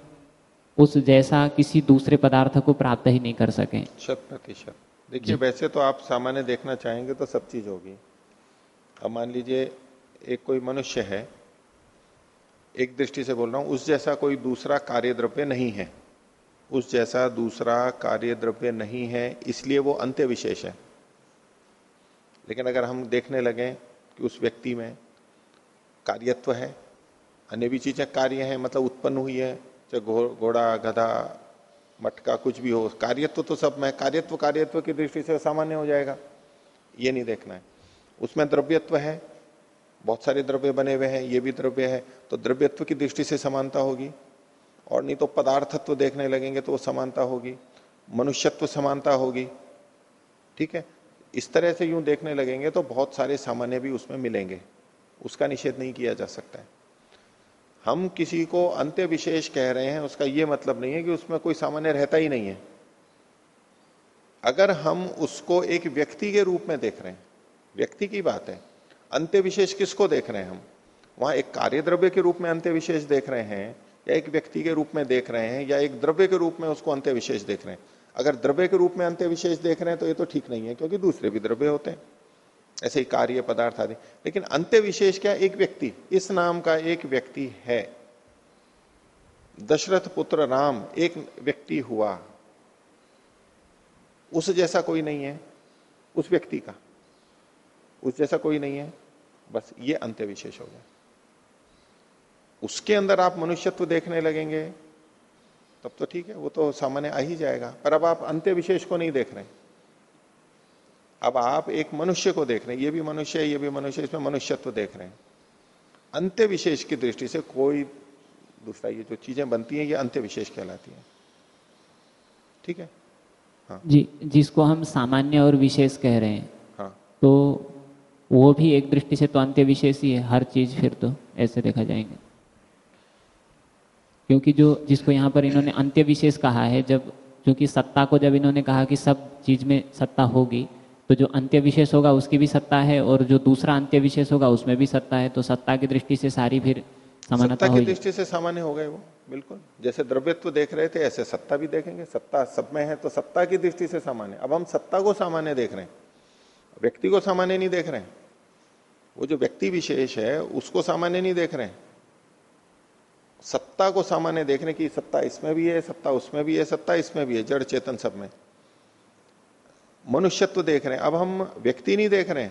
उस जैसा किसी दूसरे पदार्थ को प्राप्त ही नहीं कर सकें। शत प्रतिशत देखिए वैसे तो आप सामान्य देखना चाहेंगे तो सब चीज़ होगी। अब मान लीजिए एक कोई मनुष्य है एक दृष्टि से बोल रहा हूँ उस जैसा कोई दूसरा कार्य द्रव्य नहीं है। उस जैसा दूसरा कार्य द्रव्य नहीं है, इसलिए वो अंत्य विशेष है। लेकिन अगर हम देखने लगे कि उस व्यक्ति में कार्यत्व है, अन्य भी चीज़ें कार्य हैं मतलब उत्पन्न हुई है, चाहे घो, घोड़ा, गधा, मटका, कुछ भी हो, कार्यत्व तो सब में, कार्यत्व कार्यत्व की दृष्टि से सामान्य हो जाएगा। ये नहीं देखना है। उसमें द्रव्यत्व है, बहुत सारे द्रव्य बने हुए हैं, ये भी द्रव्य है तो द्रव्यत्व की दृष्टि से समानता होगी। और नहीं तो पदार्थत्व देखने लगेंगे तो वो समानता होगी, मनुष्यत्व समानता होगी। ठीक है? इस तरह से यूँ देखने लगेंगे तो बहुत सारे सामान्य भी उसमें मिलेंगे। उसका निषेध नहीं किया जा सकता है। हम किसी को अंत्य विशेष कह रहे हैं, उसका यह मतलब नहीं है कि उसमें कोई सामान्य रहता ही नहीं है। अगर हम उसको एक व्यक्ति के रूप में देख रहे हैं, व्यक्ति की बात है अंत्य विशेष किसको देख रहे हैं हम? वहाँ एक कार्य द्रव्य के रूप में अंत्य विशेष देख रहे हैं या एक व्यक्ति के रूप में देख रहे हैं या एक द्रव्य के रूप में उसको अंत्य विशेष देख रहे हैं। अगर द्रव्य के रूप में अंत्य विशेष देख रहे हैं तो ये तो ठीक नहीं है, क्योंकि दूसरे भी द्रव्य होते हैं। ऐसे ही कार्य, पदार्थ आदि। लेकिन अंत्य विशेष क्या? एक व्यक्ति। इस नाम का एक व्यक्ति है। दशरथ पुत्र राम एक व्यक्ति हुआ। उस जैसा कोई नहीं है। उस व्यक्ति का। उस जैसा कोई नहीं है। बस ये अंत्य विशेष हो गया। उसके अंदर आप मनुष्यत्व देखने लगेंगे तब तो ठीक है वो तो सामान्य आ ही जाएगा। पर अब आप अंत्य विशेष को नहीं देख रहे अब आप एक मनुष्य को देख रहे हैं ये भी मनुष्य है ये भी मनुष्य इसमें मनुष्यत्व देख रहे हैं। अंत्य विशेष की दृष्टि से कोई दूसरा ये जो चीज़ें बनती हैं ये अंत्य विशेष कहलाती है। ठीक है? हाँ। जी जिसको हम सामान्य और विशेष कह रहे हैं हाँ। तो वो भी एक दृष्टि से तो अंत्य विशेष ही है हर चीज़ फिर तो ऐसे देखा जाएँगे। क्योंकि जो जिसको यहाँ पर इन्होंने अंत्य विशेष कहा है जब क्योंकि सत्ता को जब इन्होंने कहा कि सब चीज़ में सत्ता होगी तो जो अंत्य विशेष होगा उसकी भी सत्ता है और जो दूसरा अंत्य विशेष होगा उसमें भी सत्ता है तो सत्ता की दृष्टि से सारी फिर समानता की दृष्टि से सामान्य हो गए वो बिल्कुल। जैसे द्रव्यत्व देख रहे थे ऐसे सत्ता भी देखेंगे। सत्ता सब में है तो सत्ता की दृष्टि से सामान्य। अब हम सत्ता को सामान्य देख रहे हैं। व्यक्ति को सामान्य नहीं देख रहे हैं। वो जो व्यक्ति विशेष है उसको सामान्य नहीं देख रहे हैं। सत्ता को सामान्य देखने की सत्ता इसमें भी है, सत्ता उसमें भी है, सत्ता इसमें भी है, जड़ चेतन सब में। मनुष्यत्व देख रहे हैं। अब हम व्यक्ति नहीं देख रहे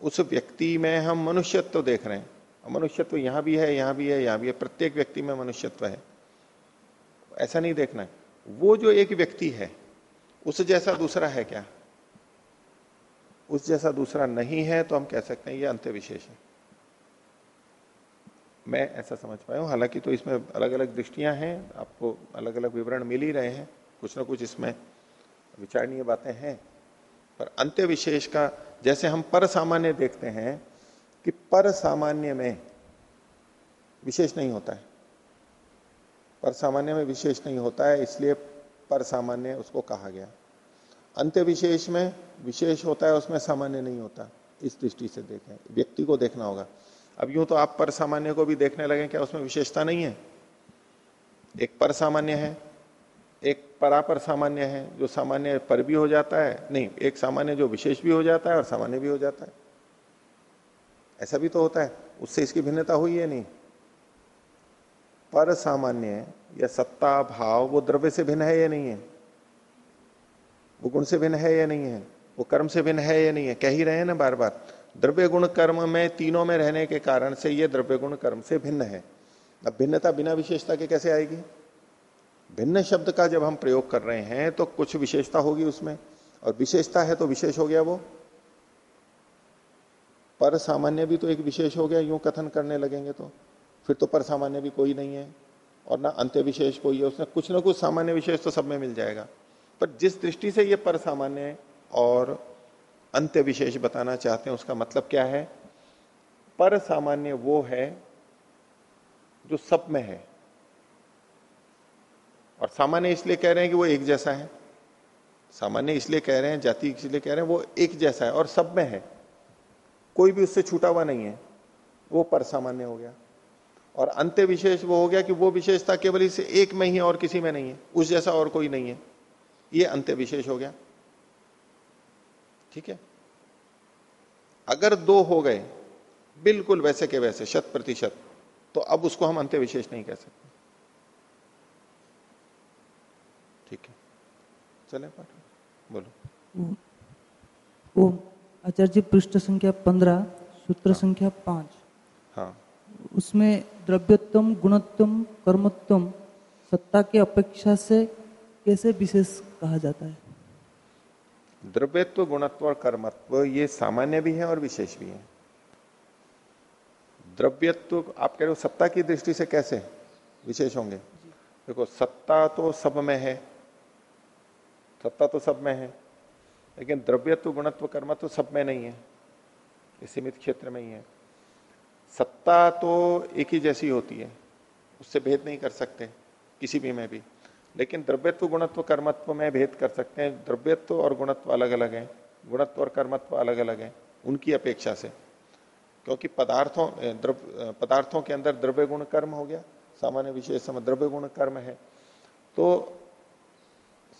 उस व्यक्ति में हम मनुष्यत्व देख रहे हैं। मनुष्यत्व यहाँ भी है, यहाँ भी है, यहाँ भी है। प्रत्येक व्यक्ति में मनुष्यत्व है। ऐसा नहीं देखना है। वो जो एक व्यक्ति है, उस जैसा दूसरा है क्या? उस जैसा दूसरा नहीं है तो हम कह सकते हैं ये अंत्य विशेष है। मैं ऐसा समझ पाया हूँ। हालाँकि तो इसमें अलग अलग दृष्टियाँ हैं, आपको अलग अलग विवरण मिल ही रहे हैं। कुछ ना कुछ इसमें विचारणीय बातें हैं। पर अंत्य विशेष का, जैसे हम पर सामान्य देखते हैं कि पर सामान्य में विशेष नहीं होता है। पर सामान्य में विशेष नहीं होता है, इसलिए पर सामान्य उसको कहा गया। अंत्य विशेष में विशेष होता है, उसमें सामान्य नहीं होता। इस दृष्टि से देखें, व्यक्ति को देखना होगा। अब यूँ तो आप पर सामान्य को भी देखने लगे क्या उसमें विशेषता नहीं है? एक पर सामान्य है, एक परापर सामान्य है, जो सामान्य पर भी हो जाता है, नहीं, एक सामान्य जो विशेष भी हो जाता है और सामान्य भी हो जाता है। ऐसा भी तो होता है, उससे इसकी भिन्नता हुई है नहीं? पर सामान्य या सत्ता, भाव, वो द्रव्य से भिन्न है या नहीं है? वो गुण से भिन्न है या नहीं है? वो कर्म से भिन्न है या नहीं है? कह ही रहे हैं ना बार बार। द्रव्य गुण कर्म में तीनों में रहने के कारण से ये द्रव्य गुण कर्म से भिन्न है। अब भिन्नता बिना विशेषता के कैसे आएगी? भिन्न शब्द का जब हम प्रयोग कर रहे हैं तो कुछ विशेषता होगी उसमें। और विशेषता है तो विशेष हो गया वो। पर सामान्य भी तो एक विशेष हो गया, यूँ कथन करने लगेंगे तो। फिर तो पर सामान्य भी कोई नहीं है, और ना अंत्य विशेष कोई है, उसमें कुछ ना कुछ सामान्य विशेष तो सब में मिल जाएगा। पर जिस दृष्टि से ये पर सामान्य और अंत्य विशेष बताना चाहते हैं, उसका मतलब क्या है? पर सामान्य वो है जो सब में है। और सामान्य इसलिए कह रहे हैं कि वो एक जैसा है। सामान्य इसलिए कह रहे हैं, जाति इसलिए कह रहे हैं, वो एक जैसा है और सब में है। कोई भी उससे छूटा हुआ नहीं है। वो पर सामान्य हो गया। और अंत्य विशेष वो हो गया कि वो विशेषता केवल इस एक में ही और किसी में नहीं है। उस जैसा और कोई नहीं है। ये अंत्य विशेष हो गया। ठीक है? अगर दो हो गए बिल्कुल वैसे के वैसे शत प्रतिशत तो अब उसको हम अंत्य विशेष नहीं कह सकते। ठीक है? चले पाठ बोलो। ओम। आचार्य पृष्ठ संख्या पंद्रह सूत्र हाँ। संख्या पाँच। हाँ। उसमें द्रव्योत्तम गुणत्म कर्मोत्तम सत्ता के अपेक्षा से कैसे विशेष कहा जाता है? द्रव्यत्व, गुणत्व और कर्मत्व ये सामान्य भी है और विशेष भी है। द्रव्यत्व, आप कह रहे हो सत्ता की दृष्टि से कैसे विशेष होंगे? देखो, सत्ता तो सब में है। सत्ता तो सब में है, लेकिन द्रव्यत्व, गुणत्व, कर्मत्व सब में नहीं है। सीमित क्षेत्र में ही है। सत्ता तो एक ही जैसी होती है, उससे भेद नहीं कर सकते, किसी भी में भी। लेकिन द्रव्यत्व गुणत्व कर्मत्व में भेद कर सकते हैं। द्रव्यत्व और गुणत्व अलग अलग है। गुणत्व और कर्मत्व अलग अलग है, उनकी अपेक्षा से। क्योंकि पदार्थों द्रव्य पदार्थों के अंदर द्रव्य गुण कर्म हो गया। सामान्य विशेष समय द्रव्य गुण कर्म है। तो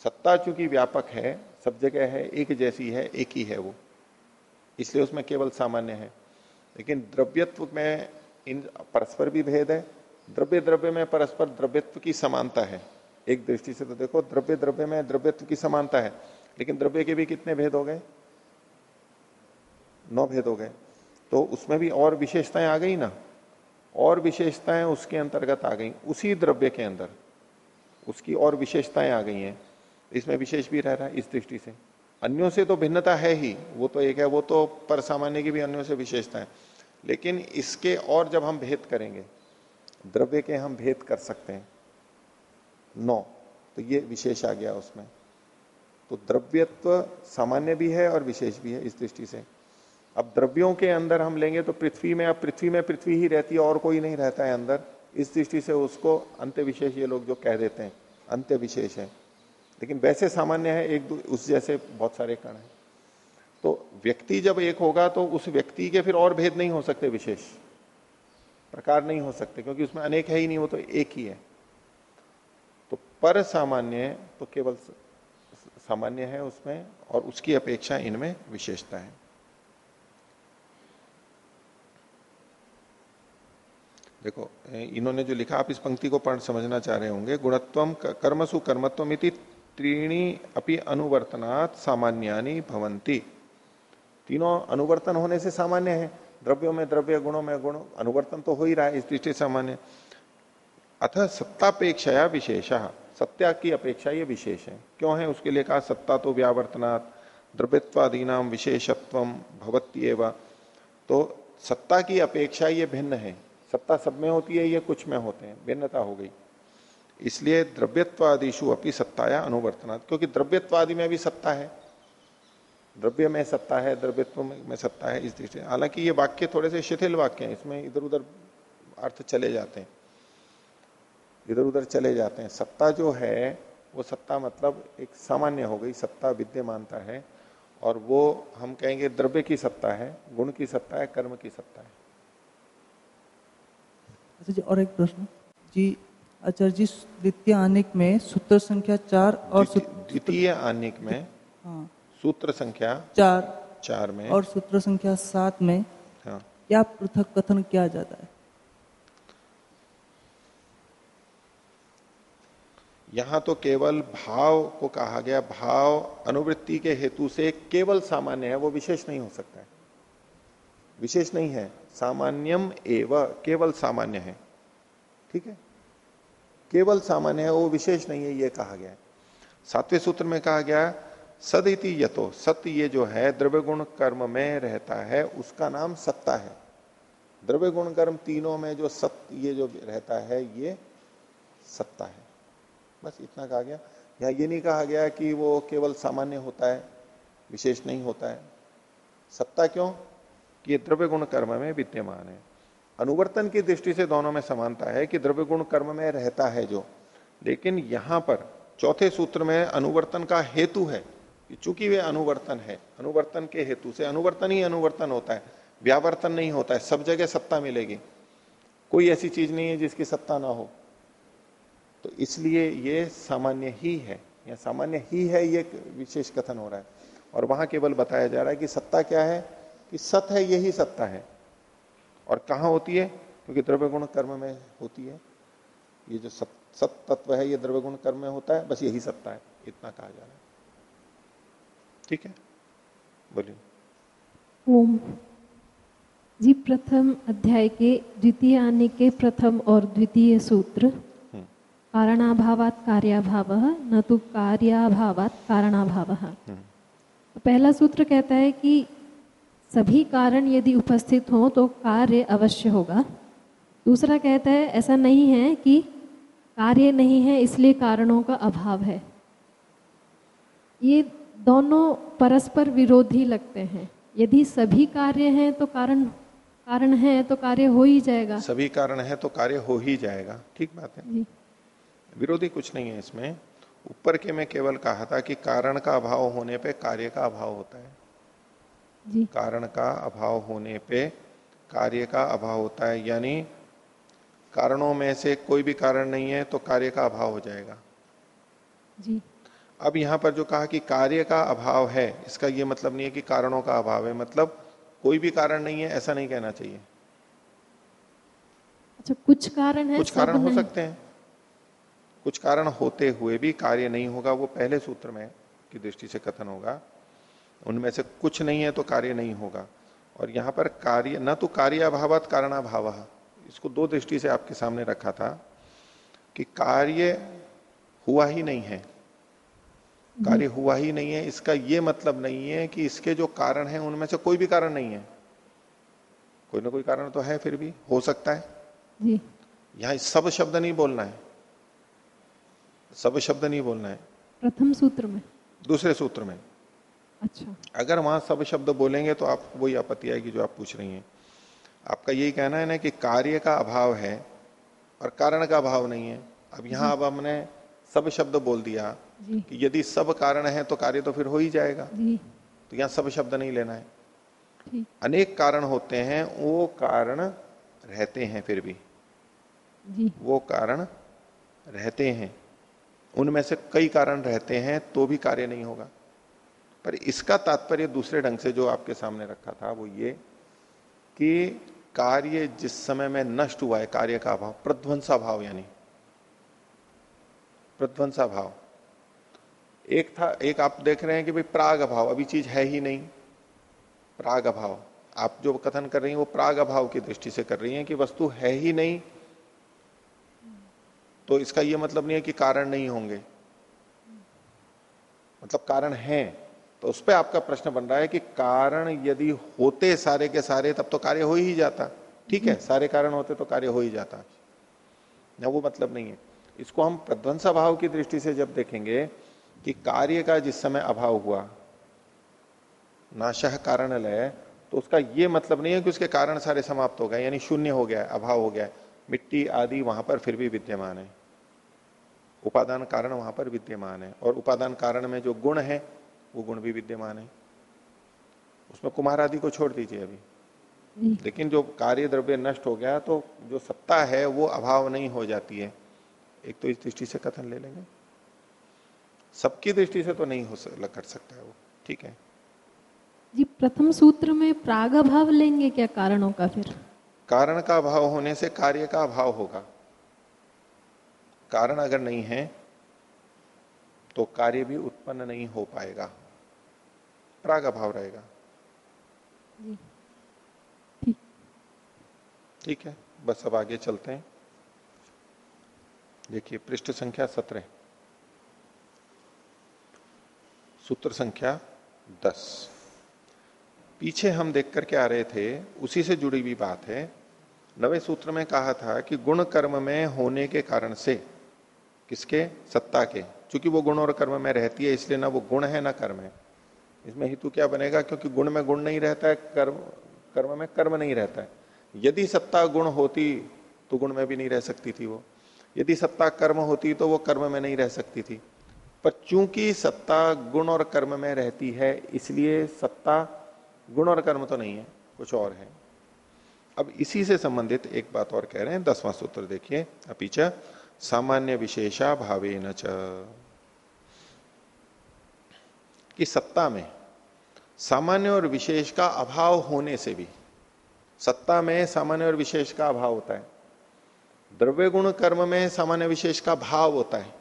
सत्ता चूँकि व्यापक है, सब जगह है, एक जैसी है, एक ही है वो। इसलिए उसमें केवल सामान्य है। लेकिन द्रव्यत्व में इन, परस्पर भी भेद है। द्रव्य द्रव्य में परस्पर द्रव्यत्व की समानता है। एक दृष्टि से तो देखो, द्रव्य द्रव्य में द्रव्यत्व की समानता है। लेकिन द्रव्य के भी कितने भेद हो गए? नौ भेद हो गए। तो उसमें भी और विशेषताएँ आ गई ना? और विशेषताएँ उसके अंतर्गत आ गई, उसी द्रव्य के अंदर। उसकी और विशेषताएँ आ गई हैं। इसमें विशेष भी रह रहा है इस दृष्टि से। अन्यों से तो भिन्नता है ही। वो तो एक है, वो तो पर सामान्य की भी अन्यों से विशेषता है लेकिन इसके और जब हम भेद करेंगे, द्रव्य के हम भेद कर सकते हैं। नौ। तो ये विशेष आ गया उसमें। तो द्रव्यत्व सामान्य भी है और विशेष भी है इस दृष्टि से। अब द्रव्यों के अंदर हम लेंगे तो पृथ्वी में, अब पृथ्वी में पृथ्वी ही रहती है, और कोई नहीं रहता है अंदर। इस दृष्टि से उसको अंत्य विशेष ये लोग जो कह देते हैं अंत्य विशेष है। लेकिन वैसे सामान्य है, एक उस जैसे बहुत सारे कण है। तो व्यक्ति जब एक होगा तो उस व्यक्ति के फिर और भेद नहीं हो सकते विशेष। प्रकार नहीं हो सकते, क्योंकि उसमें अनेक है ही नहीं, वो तो एक ही है। पर सामान्य तो केवल सामान्य है उसमें और उसकी अपेक्षा इनमें विशेषता है। देखो इन्होंने जो लिखा, आप इस पंक्ति को पढ़, समझना चाह रहे होंगे गुणत्वम कर्मसु कर्मत्वम त्रीणी अपि अनुवर्तनात् सामान्यानी भवंती तीनों अनुवर्तन होने से सामान्य है, द्रव्यों में द्रव्य, गुणों में गुण, अनुवर्तन तो हो ही रहा है, इस दृष्टि सामान्य। अथ सत्तापेक्षाया विशेष। सत्या की अपेक्षा ये विशेष है। क्यों है? उसके लिए कहा, सत्ता तो व्यावर्तनात् द्रव्यत्वादीनाम विशेषत्व भवत्येव तो सत्ता की अपेक्षा ये भिन्न है। सत्ता सब में होती है, ये कुछ में होते हैं। भिन्नता हो गई। इसलिए द्रव्यत्वादिशु अपनी सत्ताया अनुवर्तना क्योंकि द्रव्यत्वादि में भी सत्ता है। द्रव्य में सत्ता है, द्रव्यत्व में सत्ता है, इस दृष्टि हालाँकि ये वाक्य थोड़े से शिथिल वाक्य हैं, इसमें इधर उधर अर्थ चले जाते हैं। इधर उधर चले जाते हैं। सत्ता जो है वो सत्ता मतलब एक सामान्य हो गई सत्ता विद्यमानता है और वो हम कहेंगे द्रव्य की सत्ता है गुण की सत्ता है कर्म की सत्ता है। अच्छा जी और एक प्रश्न। जी आचार्य जी द्वितीय आनिक में सूत्र संख्या चार और द्वितीय आनिक में हाँ। सूत्र संख्या चार चार में और सूत्र संख्या सात में हाँ। क्या पृथक कथन किया जाता है? यहाँ तो केवल भाव को कहा गया, भाव अनुवृत्ति के हेतु से केवल सामान्य है, वो विशेष नहीं हो सकता है। विशेष नहीं है, सामान्यम एव, केवल सामान्य है। ठीक है? केवल सामान्य है, वो विशेष नहीं है, ये कहा गया है। सातवें सूत्र में कहा गया, सदिति यतो सत्य ये जो है द्रव्य गुण कर्म में रहता है, उसका नाम सत्ता है। द्रव्य गुण कर्म तीनों में जो सत्य ये जो रहता है, ये सत्ता है। बस इतना कहा गया। यहाँ ये नहीं कहा गया कि वो केवल सामान्य होता है, विशेष नहीं होता है। सत्ता क्यों? कि ये द्रव्य गुण कर्म में विद्यमान है। अनुवर्तन की दृष्टि से दोनों में समानता है कि द्रव्य गुण कर्म में रहता है जो। लेकिन यहाँ पर चौथे सूत्र में अनुवर्तन का हेतु है कि चूँकि वे अनुवर्तन है, अनुवर्तन के हेतु से अनुवर्तन ही अनुवर्तन होता है, व्यावर्तन नहीं होता है, सब जगह सत्ता मिलेगी। कोई ऐसी चीज़ नहीं है जिसकी सत्ता ना हो। तो इसलिए ये सामान्य ही है। या सामान्य ही है ये विशेष कथन हो रहा है। और वहाँ केवल बताया जा रहा है कि सत्ता क्या है? कि सत है यही सत्ता है। और कहा होती है? क्योंकि द्रव्य गुण कर्म में होती है। ये जो सत, सत तत्व है ये द्रव्य गुण कर्म में होता है बस यही सत्ता है। इतना कहा जा रहा है। ठीक है? बोलिए। जी प्रथम अध्याय के द्वितीय आने के प्रथम और द्वितीय सूत्र। कारणाभावात कार्याभाव न तो कार्याभावात कारणाभाव। हम्म। पहला सूत्र कहता है कि सभी कारण यदि उपस्थित हो तो कार्य अवश्य होगा। दूसरा कहता है ऐसा नहीं है कि कार्य नहीं है इसलिए कारणों का अभाव है। ये दोनों परस्पर विरोधी लगते हैं। यदि सभी कार्य हैं तो कारण कारण है तो कार्य हो ही जाएगा। सभी कारण है तो कार्य हो ही जाएगा। ठीक बात है। विरोधी कुछ नहीं है इसमें। ऊपर के मैं केवल कहा था कि कारण का अभाव होने पे कार्य का अभाव होता है। जी। कारण का अभाव होने पे कार्य का अभाव होता है। यानी कारणों में से कोई भी कारण नहीं है तो कार्य का अभाव हो जाएगा। जी। अब यहाँ पर जो कहा कि कार्य का अभाव है इसका ये मतलब नहीं है कि कारणों का अभाव है। मतलब कोई भी कारण नहीं है ऐसा नहीं कहना चाहिए। अच्छा कुछ कारण है कुछ कारण हो सकते हैं। कुछ कारण होते हुए भी कार्य नहीं होगा वो पहले सूत्र में की दृष्टि से कथन होगा। उनमें से कुछ नहीं है तो कार्य नहीं होगा। और यहाँ पर कार्य न तो कार्य अभावत कारणाभाव। इसको दो दृष्टि से आपके सामने रखा था कि कार्य हुआ ही नहीं है। कार्य हुआ ही नहीं है इसका यह मतलब नहीं है कि इसके जो कारण है उनमें से कोई भी कारण नहीं है। कोई ना कोई कारण तो है फिर भी हो सकता है। यहाँ सब शब्द नहीं बोलना है। सब शब्द नहीं बोलना है। प्रथम सूत्र में। दूसरे सूत्र में। अच्छा। अगर वहाँ सब शब्द बोलेंगे तो आप वही आपत्ति आएगी जो आप पूछ रही हैं। आपका यही कहना है ना कि कार्य का अभाव है और कारण का अभाव नहीं है। अब यहाँ अब हमने सब शब्द बोल दिया कि यदि सब कारण है तो कार्य तो फिर हो ही जाएगा। तो यहाँ सब शब्द नहीं लेना है। अनेक कारण होते हैं वो कारण रहते हैं फिर भी। जी। वो कारण रहते हैं। उनमें से कई कारण रहते हैं तो भी कार्य नहीं होगा। पर इसका तात्पर्य दूसरे ढंग से जो आपके सामने रखा था, वो ये कि कार्य जिस समय में नष्ट हुआ है, कार्य का अभाव, प्रध्वंसा भाव यानी, प्रध्वंसा भाव। एक था, एक आप देख रहे हैं कि भाई प्राग अभाव, अभी चीज़ है ही नहीं। प्राग अभाव, आप जो कथन कर रही हैं, वो प्राग अभाव की दृष्टि से कर रही हैं कि वस्तु है ही नहीं तो इसका यह मतलब नहीं है कि कारण नहीं होंगे। मतलब कारण है। तो उस पर आपका प्रश्न बन रहा है कि कारण यदि होते सारे के सारे, तब तो कार्य हो ही जाता। ठीक है, सारे कारण होते तो कार्य हो ही जाता। ना वो मतलब नहीं है। इसको हम प्रध्वंसा भाव की दृष्टि से जब देखेंगे कि कार्य का जिस समय अभाव हुआ नाशह कारण लय तो उसका ये मतलब नहीं है कि उसके कारण सारे समाप्त हो गए, यानी शून्य हो गया, अभाव हो गया। मिट्टी आदि वहाँ पर फिर भी विद्यमान है। उपादान कारण वहाँ पर विद्यमान है। और उपादान कारण में जो गुण है वो गुण भी विद्यमान है। उसमें कुमार आदि को छोड़ दीजिए अभी। लेकिन जो कार्य द्रव्य नष्ट हो गया तो जो सत्ता है वो अभाव नहीं हो जाती है। एक तो इस दृष्टि से कथन ले लेंगे। सबकी दृष्टि से तो नहीं हो कर सकता है वो। ठीक है? जी प्रथम सूत्र में प्राग अभाव लेंगे क्या कारणों का फिर? कारण का अभाव होने से कार्य का अभाव होगा। कारण अगर नहीं है तो कार्य भी उत्पन्न नहीं हो पाएगा। प्राग अभाव रहेगा। ठीक। ठीक है बस अब आगे चलते हैं। देखिए पृष्ठ संख्या सत्रह। सूत्र संख्या दस। पीछे हम देख करके आ रहे थे उसी से जुड़ी हुई बात है। नवे सूत्र में कहा था कि गुण कर्म में होने के कारण से किसके? सत्ता के। क्योंकि वो गुण और कर्म में रहती है, इसलिए ना वो गुण है, ना कर्म है। इसमें हेतु क्या बनेगा? क्योंकि गुण में गुण नहीं रहता है, कर्म कर्म में कर्म नहीं रहता है। यदि सत्ता गुण होती तो गुण में भी नहीं रह सकती थी वो। यदि सत्ता कर्म होती तो वो कर्म में नहीं रह सकती थी। पर चूँकि सत्ता गुण और कर्म में रहती है, इसलिए सत्ता गुण और कर्म तो नहीं है, कुछ और है। अब इसी से संबंधित एक बात और कह रहे हैं, दसवां सूत्र देखिए अपीच सामान्य विशेषा भावे न कि सत्ता में, सामान्य और विशेष का अभाव होने से भी, सत्ता में सामान्य और विशेष का अभाव होता है। द्रव्य गुण कर्म में सामान्य विशेष का भाव होता है।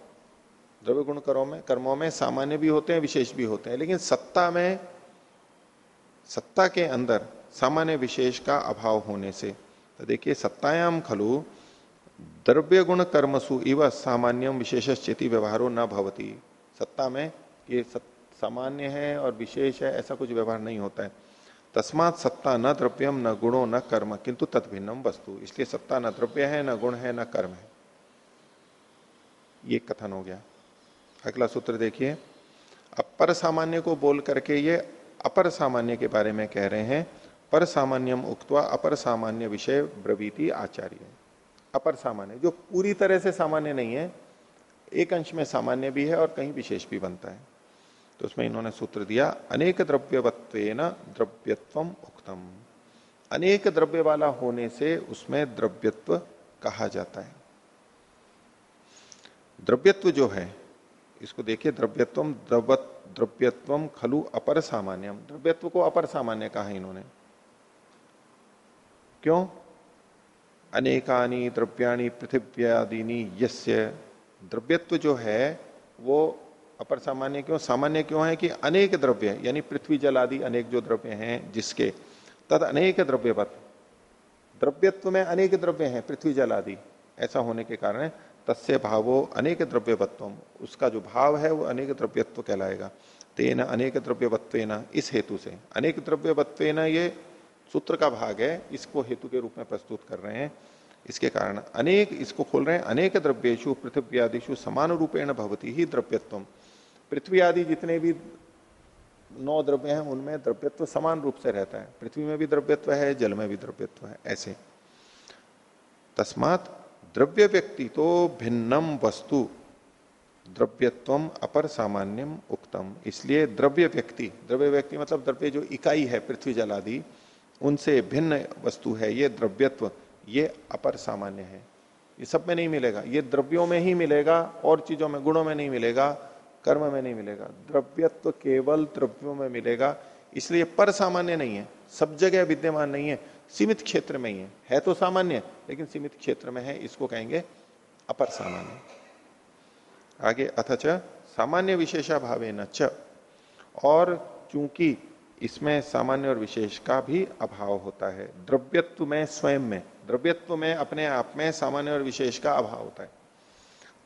द्रव्य गुण कर्मों में कर्मों में सामान्य भी होते हैं, विशेष भी होते हैं, लेकिन सत्ता में, सत्ता के अंदर सामान्य विशेष का अभाव होने से तो देखिए सत्तायाम खलु द्रव्य गुण कर्मसु इव विशेष स्थिति व्यवहारो न भवती। सत्ता में ये सामान्य है और विशेष है, ऐसा कुछ व्यवहार नहीं होता है। तस्मात सत्ता न द्रव्यम न गुणो, न कर्म, किंतु तत्भिन्नम वस्तु। इसलिए सत्ता न द्रव्य है, न गुण है, न कर्म है। ये कथन हो गया। अगला सूत्र देखिए। अपर सामान्य को बोल करके ये अपर सामान्य के बारे में कह रहे हैं। पर सामान्यम उक्तवा अपर सामान्य विषय ब्रवीति आचार्य। अपर सामान्य, जो पूरी तरह से सामान्य नहीं है, एक अंश में सामान्य भी है और कहीं विशेष भी बनता है। तो उसमें इन्होंने सूत्र दिया, अनेक द्रव्यवत्व द्रव्यत्व उक्तम। अनेक द्रव्य वाला होने से उसमें द्रव्यत्व कहा जाता है। द्रव्यत्व जो है, इसको देखिए, द्रव्यत्व द्रव्यत्व खलु अपर सामान्यम द्रव्यत्व को अपर सामान्य कहा इन्होंने। क्यों? अनेकानी द्रव्याणी पृथ्व्यादिनी, यस्य द्रव्यत्व जो है, वो अपर सामान्य क्यों सामान्य क्यों है कि अनेक द्रव्य, यानी पृथ्वी जल आदि अनेक जो द्रव्य हैं, जिसके तद अनेक द्रव्यवत द्रव्यत्व में अनेक द्रव्य हैं, पृथ्वी जल आदि। ऐसा होने के कारण तस्य भावो अनेक द्रव्यवत्व। उसका जो भाव है, वो अनेक द्रव्यत्व कहलाएगा। तेन अनेक द्रव्यवत्व इस हेतु से। अनेक द्रव्यवत्व ये सूत्र का भाग है, इसको हेतु के रूप में प्रस्तुत कर रहे हैं। इसके कारण अनेक, इसको खोल रहे हैं, अनेक द्रव्येशु पृथ्वी आदिशु समान रूपेण भवती ही द्रव्यत्व पृथ्वी आदि जितने भी नौ द्रव्य हैं, उनमें द्रव्यत्व समान रूप से रहता है। पृथ्वी में भी द्रव्यत्व है, जल में भी द्रव्यत्व है, ऐसे। तस्मात द्रव्य व्यक्ति तो भिन्नम वस्तु द्रव्यत्व अपर सामान्यम उक्तम। इसलिए द्रव्य व्यक्ति द्रव्य व्यक्ति मतलब द्रव्य जो इकाई है, पृथ्वी जल आदि उनसे भिन्न वस्तु है, ये द्रव्यत्व, ये अपर सामान्य है। ये सब में नहीं मिलेगा। ये द्रव्यों में ही मिलेगा, और चीज़ों में, गुणों में नहीं मिलेगा, कर्म में नहीं मिलेगा। द्रव्यत्व केवल द्रव्यों में मिलेगा, इसलिए पर सामान्य नहीं है। सब जगह विद्यमान नहीं है, सीमित क्षेत्र में ही है। है तो सामान्य, लेकिन सीमित क्षेत्र में है, इसको कहेंगे अपर सामान्य। आगे अथच सामान्य विशेषा भावे न और चूँकि इसमें सामान्य और विशेष का भी अभाव होता है। द्रव्यत्व में स्वयं में, द्रव्यत्व में अपने आप में सामान्य और विशेष का अभाव होता है।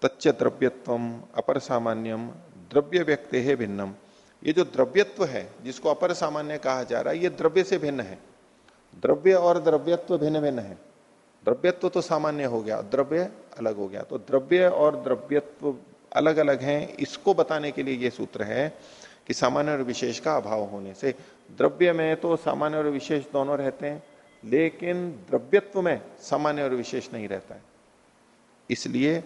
तच्च द्रव्यत्व अपर सामान्यम, द्रव्य व्यक्ति है भिन्नम। ये जो द्रव्यत्व है, जिसको अपर सामान्य कहा जा रहा है, ये द्रव्य से भिन्न है। द्रव्य और द्रव्यत्व भिन्न भिन्न है। द्रव्यत्व तो सामान्य हो गया, द्रव्य अलग हो गया। तो द्रव्य और द्रव्यत्व अलग अलग हैं, इसको बताने के लिए ये सूत्र है कि सामान्य और विशेष का अभाव होने से। द्रव्य में तो सामान्य और विशेष दोनों रहते हैं, लेकिन द्रव्यत्व में सामान्य और विशेष नहीं रहता है। इसलिए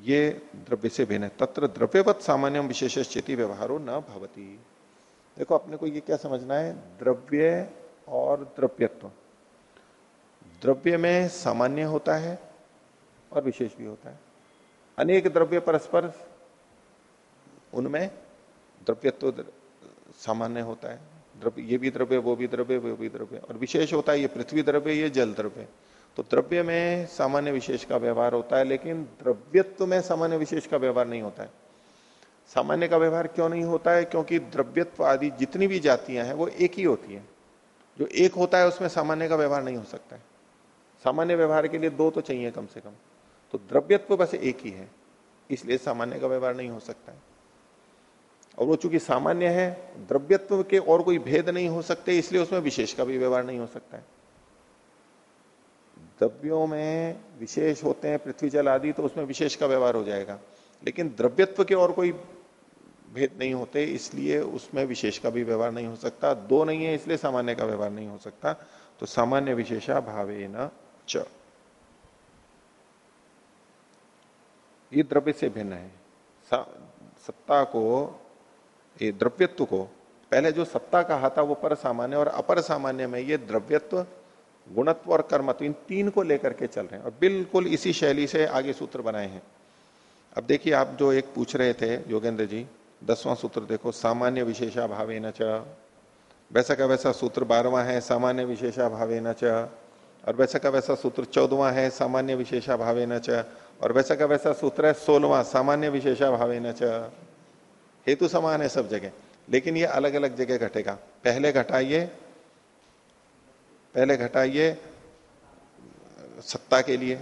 ये द्रव्य से भिन्न है। तत्र द्रव्यवत सामान्य विशेष स्थिति व्यवहारो न भवती। देखो, अपने को ये क्या समझना है? द्रव्य और द्रव्यत्व। द्रव्य में सामान्य होता है और विशेष भी होता है। अनेक द्रव्य परस्पर, उनमें द्रव्यत्व सामान्य होता है। द्रव्य, ये भी द्रव्य, वो भी द्रव्य, वो भी द्रव्य। और विशेष होता है ये पृथ्वी द्रव्य, ये जल द्रव्य। तो द्रव्य में सामान्य विशेष का व्यवहार होता है, लेकिन द्रव्यत्व में सामान्य विशेष का व्यवहार नहीं होता है। सामान्य का व्यवहार क्यों नहीं होता है? क्योंकि द्रव्यत्व आदि जितनी भी जातियाँ हैं, वो एक ही होती है। जो एक होता है, उसमें सामान्य का व्यवहार नहीं हो सकता है। सामान्य व्यवहार के लिए दो तो चाहिए कम से कम। तो द्रव्यत्व बस एक ही है, इसलिए सामान्य का व्यवहार नहीं हो सकता है। और वो चूँकि सामान्य है, द्रव्यत्व के और कोई भेद नहीं हो सकते, इसलिए उसमें विशेष का भी व्यवहार नहीं हो सकता है। द्रव्यों में विशेष होते हैं, पृथ्वी, जल आदि तो उसमें विशेष का व्यवहार हो जाएगा। लेकिन द्रव्यत्व के और कोई भेद नहीं होते, इसलिए उसमें विशेष का भी व्यवहार नहीं हो सकता। दो नहीं है, इसलिए सामान्य का व्यवहार नहीं हो सकता। तो सामान्य विशेषा भावे न च। ये द्रव्य से भिन्न है। सत्ता को ये द्रव्यत्व को। पहले जो सत्ता कहा था वो पर सामान्य और अपर सामान्य में ये द्रव्यत्व, गुणत्व और कर्मत्व, इन तीन को लेकर के चल रहे हैं और बिल्कुल इसी शैली से आगे सूत्र बनाए हैं। अब देखिए आप जो एक पूछ रहे थे, योगेंद्र जी, दसवां सूत्र देखो, सामान्य विशेषा भावे न वैसा का वैसा सूत्र बारवा है, सामान्य विशेषा भावे न और वैसा का वैसा सूत्र चौदवा है, सामान्य विशेषा भावे न और वैसा का वैसा सूत्र है सोलवा सामान्य विशेषा भावे न हेतु समान है सब जगह। लेकिन ये अलग अलग जगह घटेगा। पहले घटाइए पहले घटाइए सत्ता के लिए,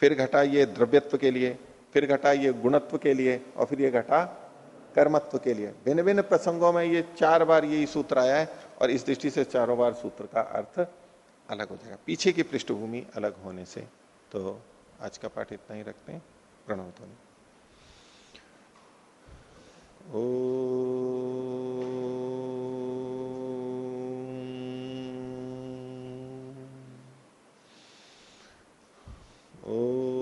फिर घटाइए द्रव्यत्व के लिए, फिर घटाइए गुणत्व के लिए, और फिर ये घटा कर्मत्व के लिए। भिन्न भिन्न प्रसंगों में ये चार बार यही सूत्र आया है, और इस दृष्टि से चारों बार सूत्र का अर्थ अलग हो जाएगा। पीछे की पृष्ठभूमि अलग होने से तो आज का पाठ इतना ही रखते हैं। प्रणव ध्वनि। Oh.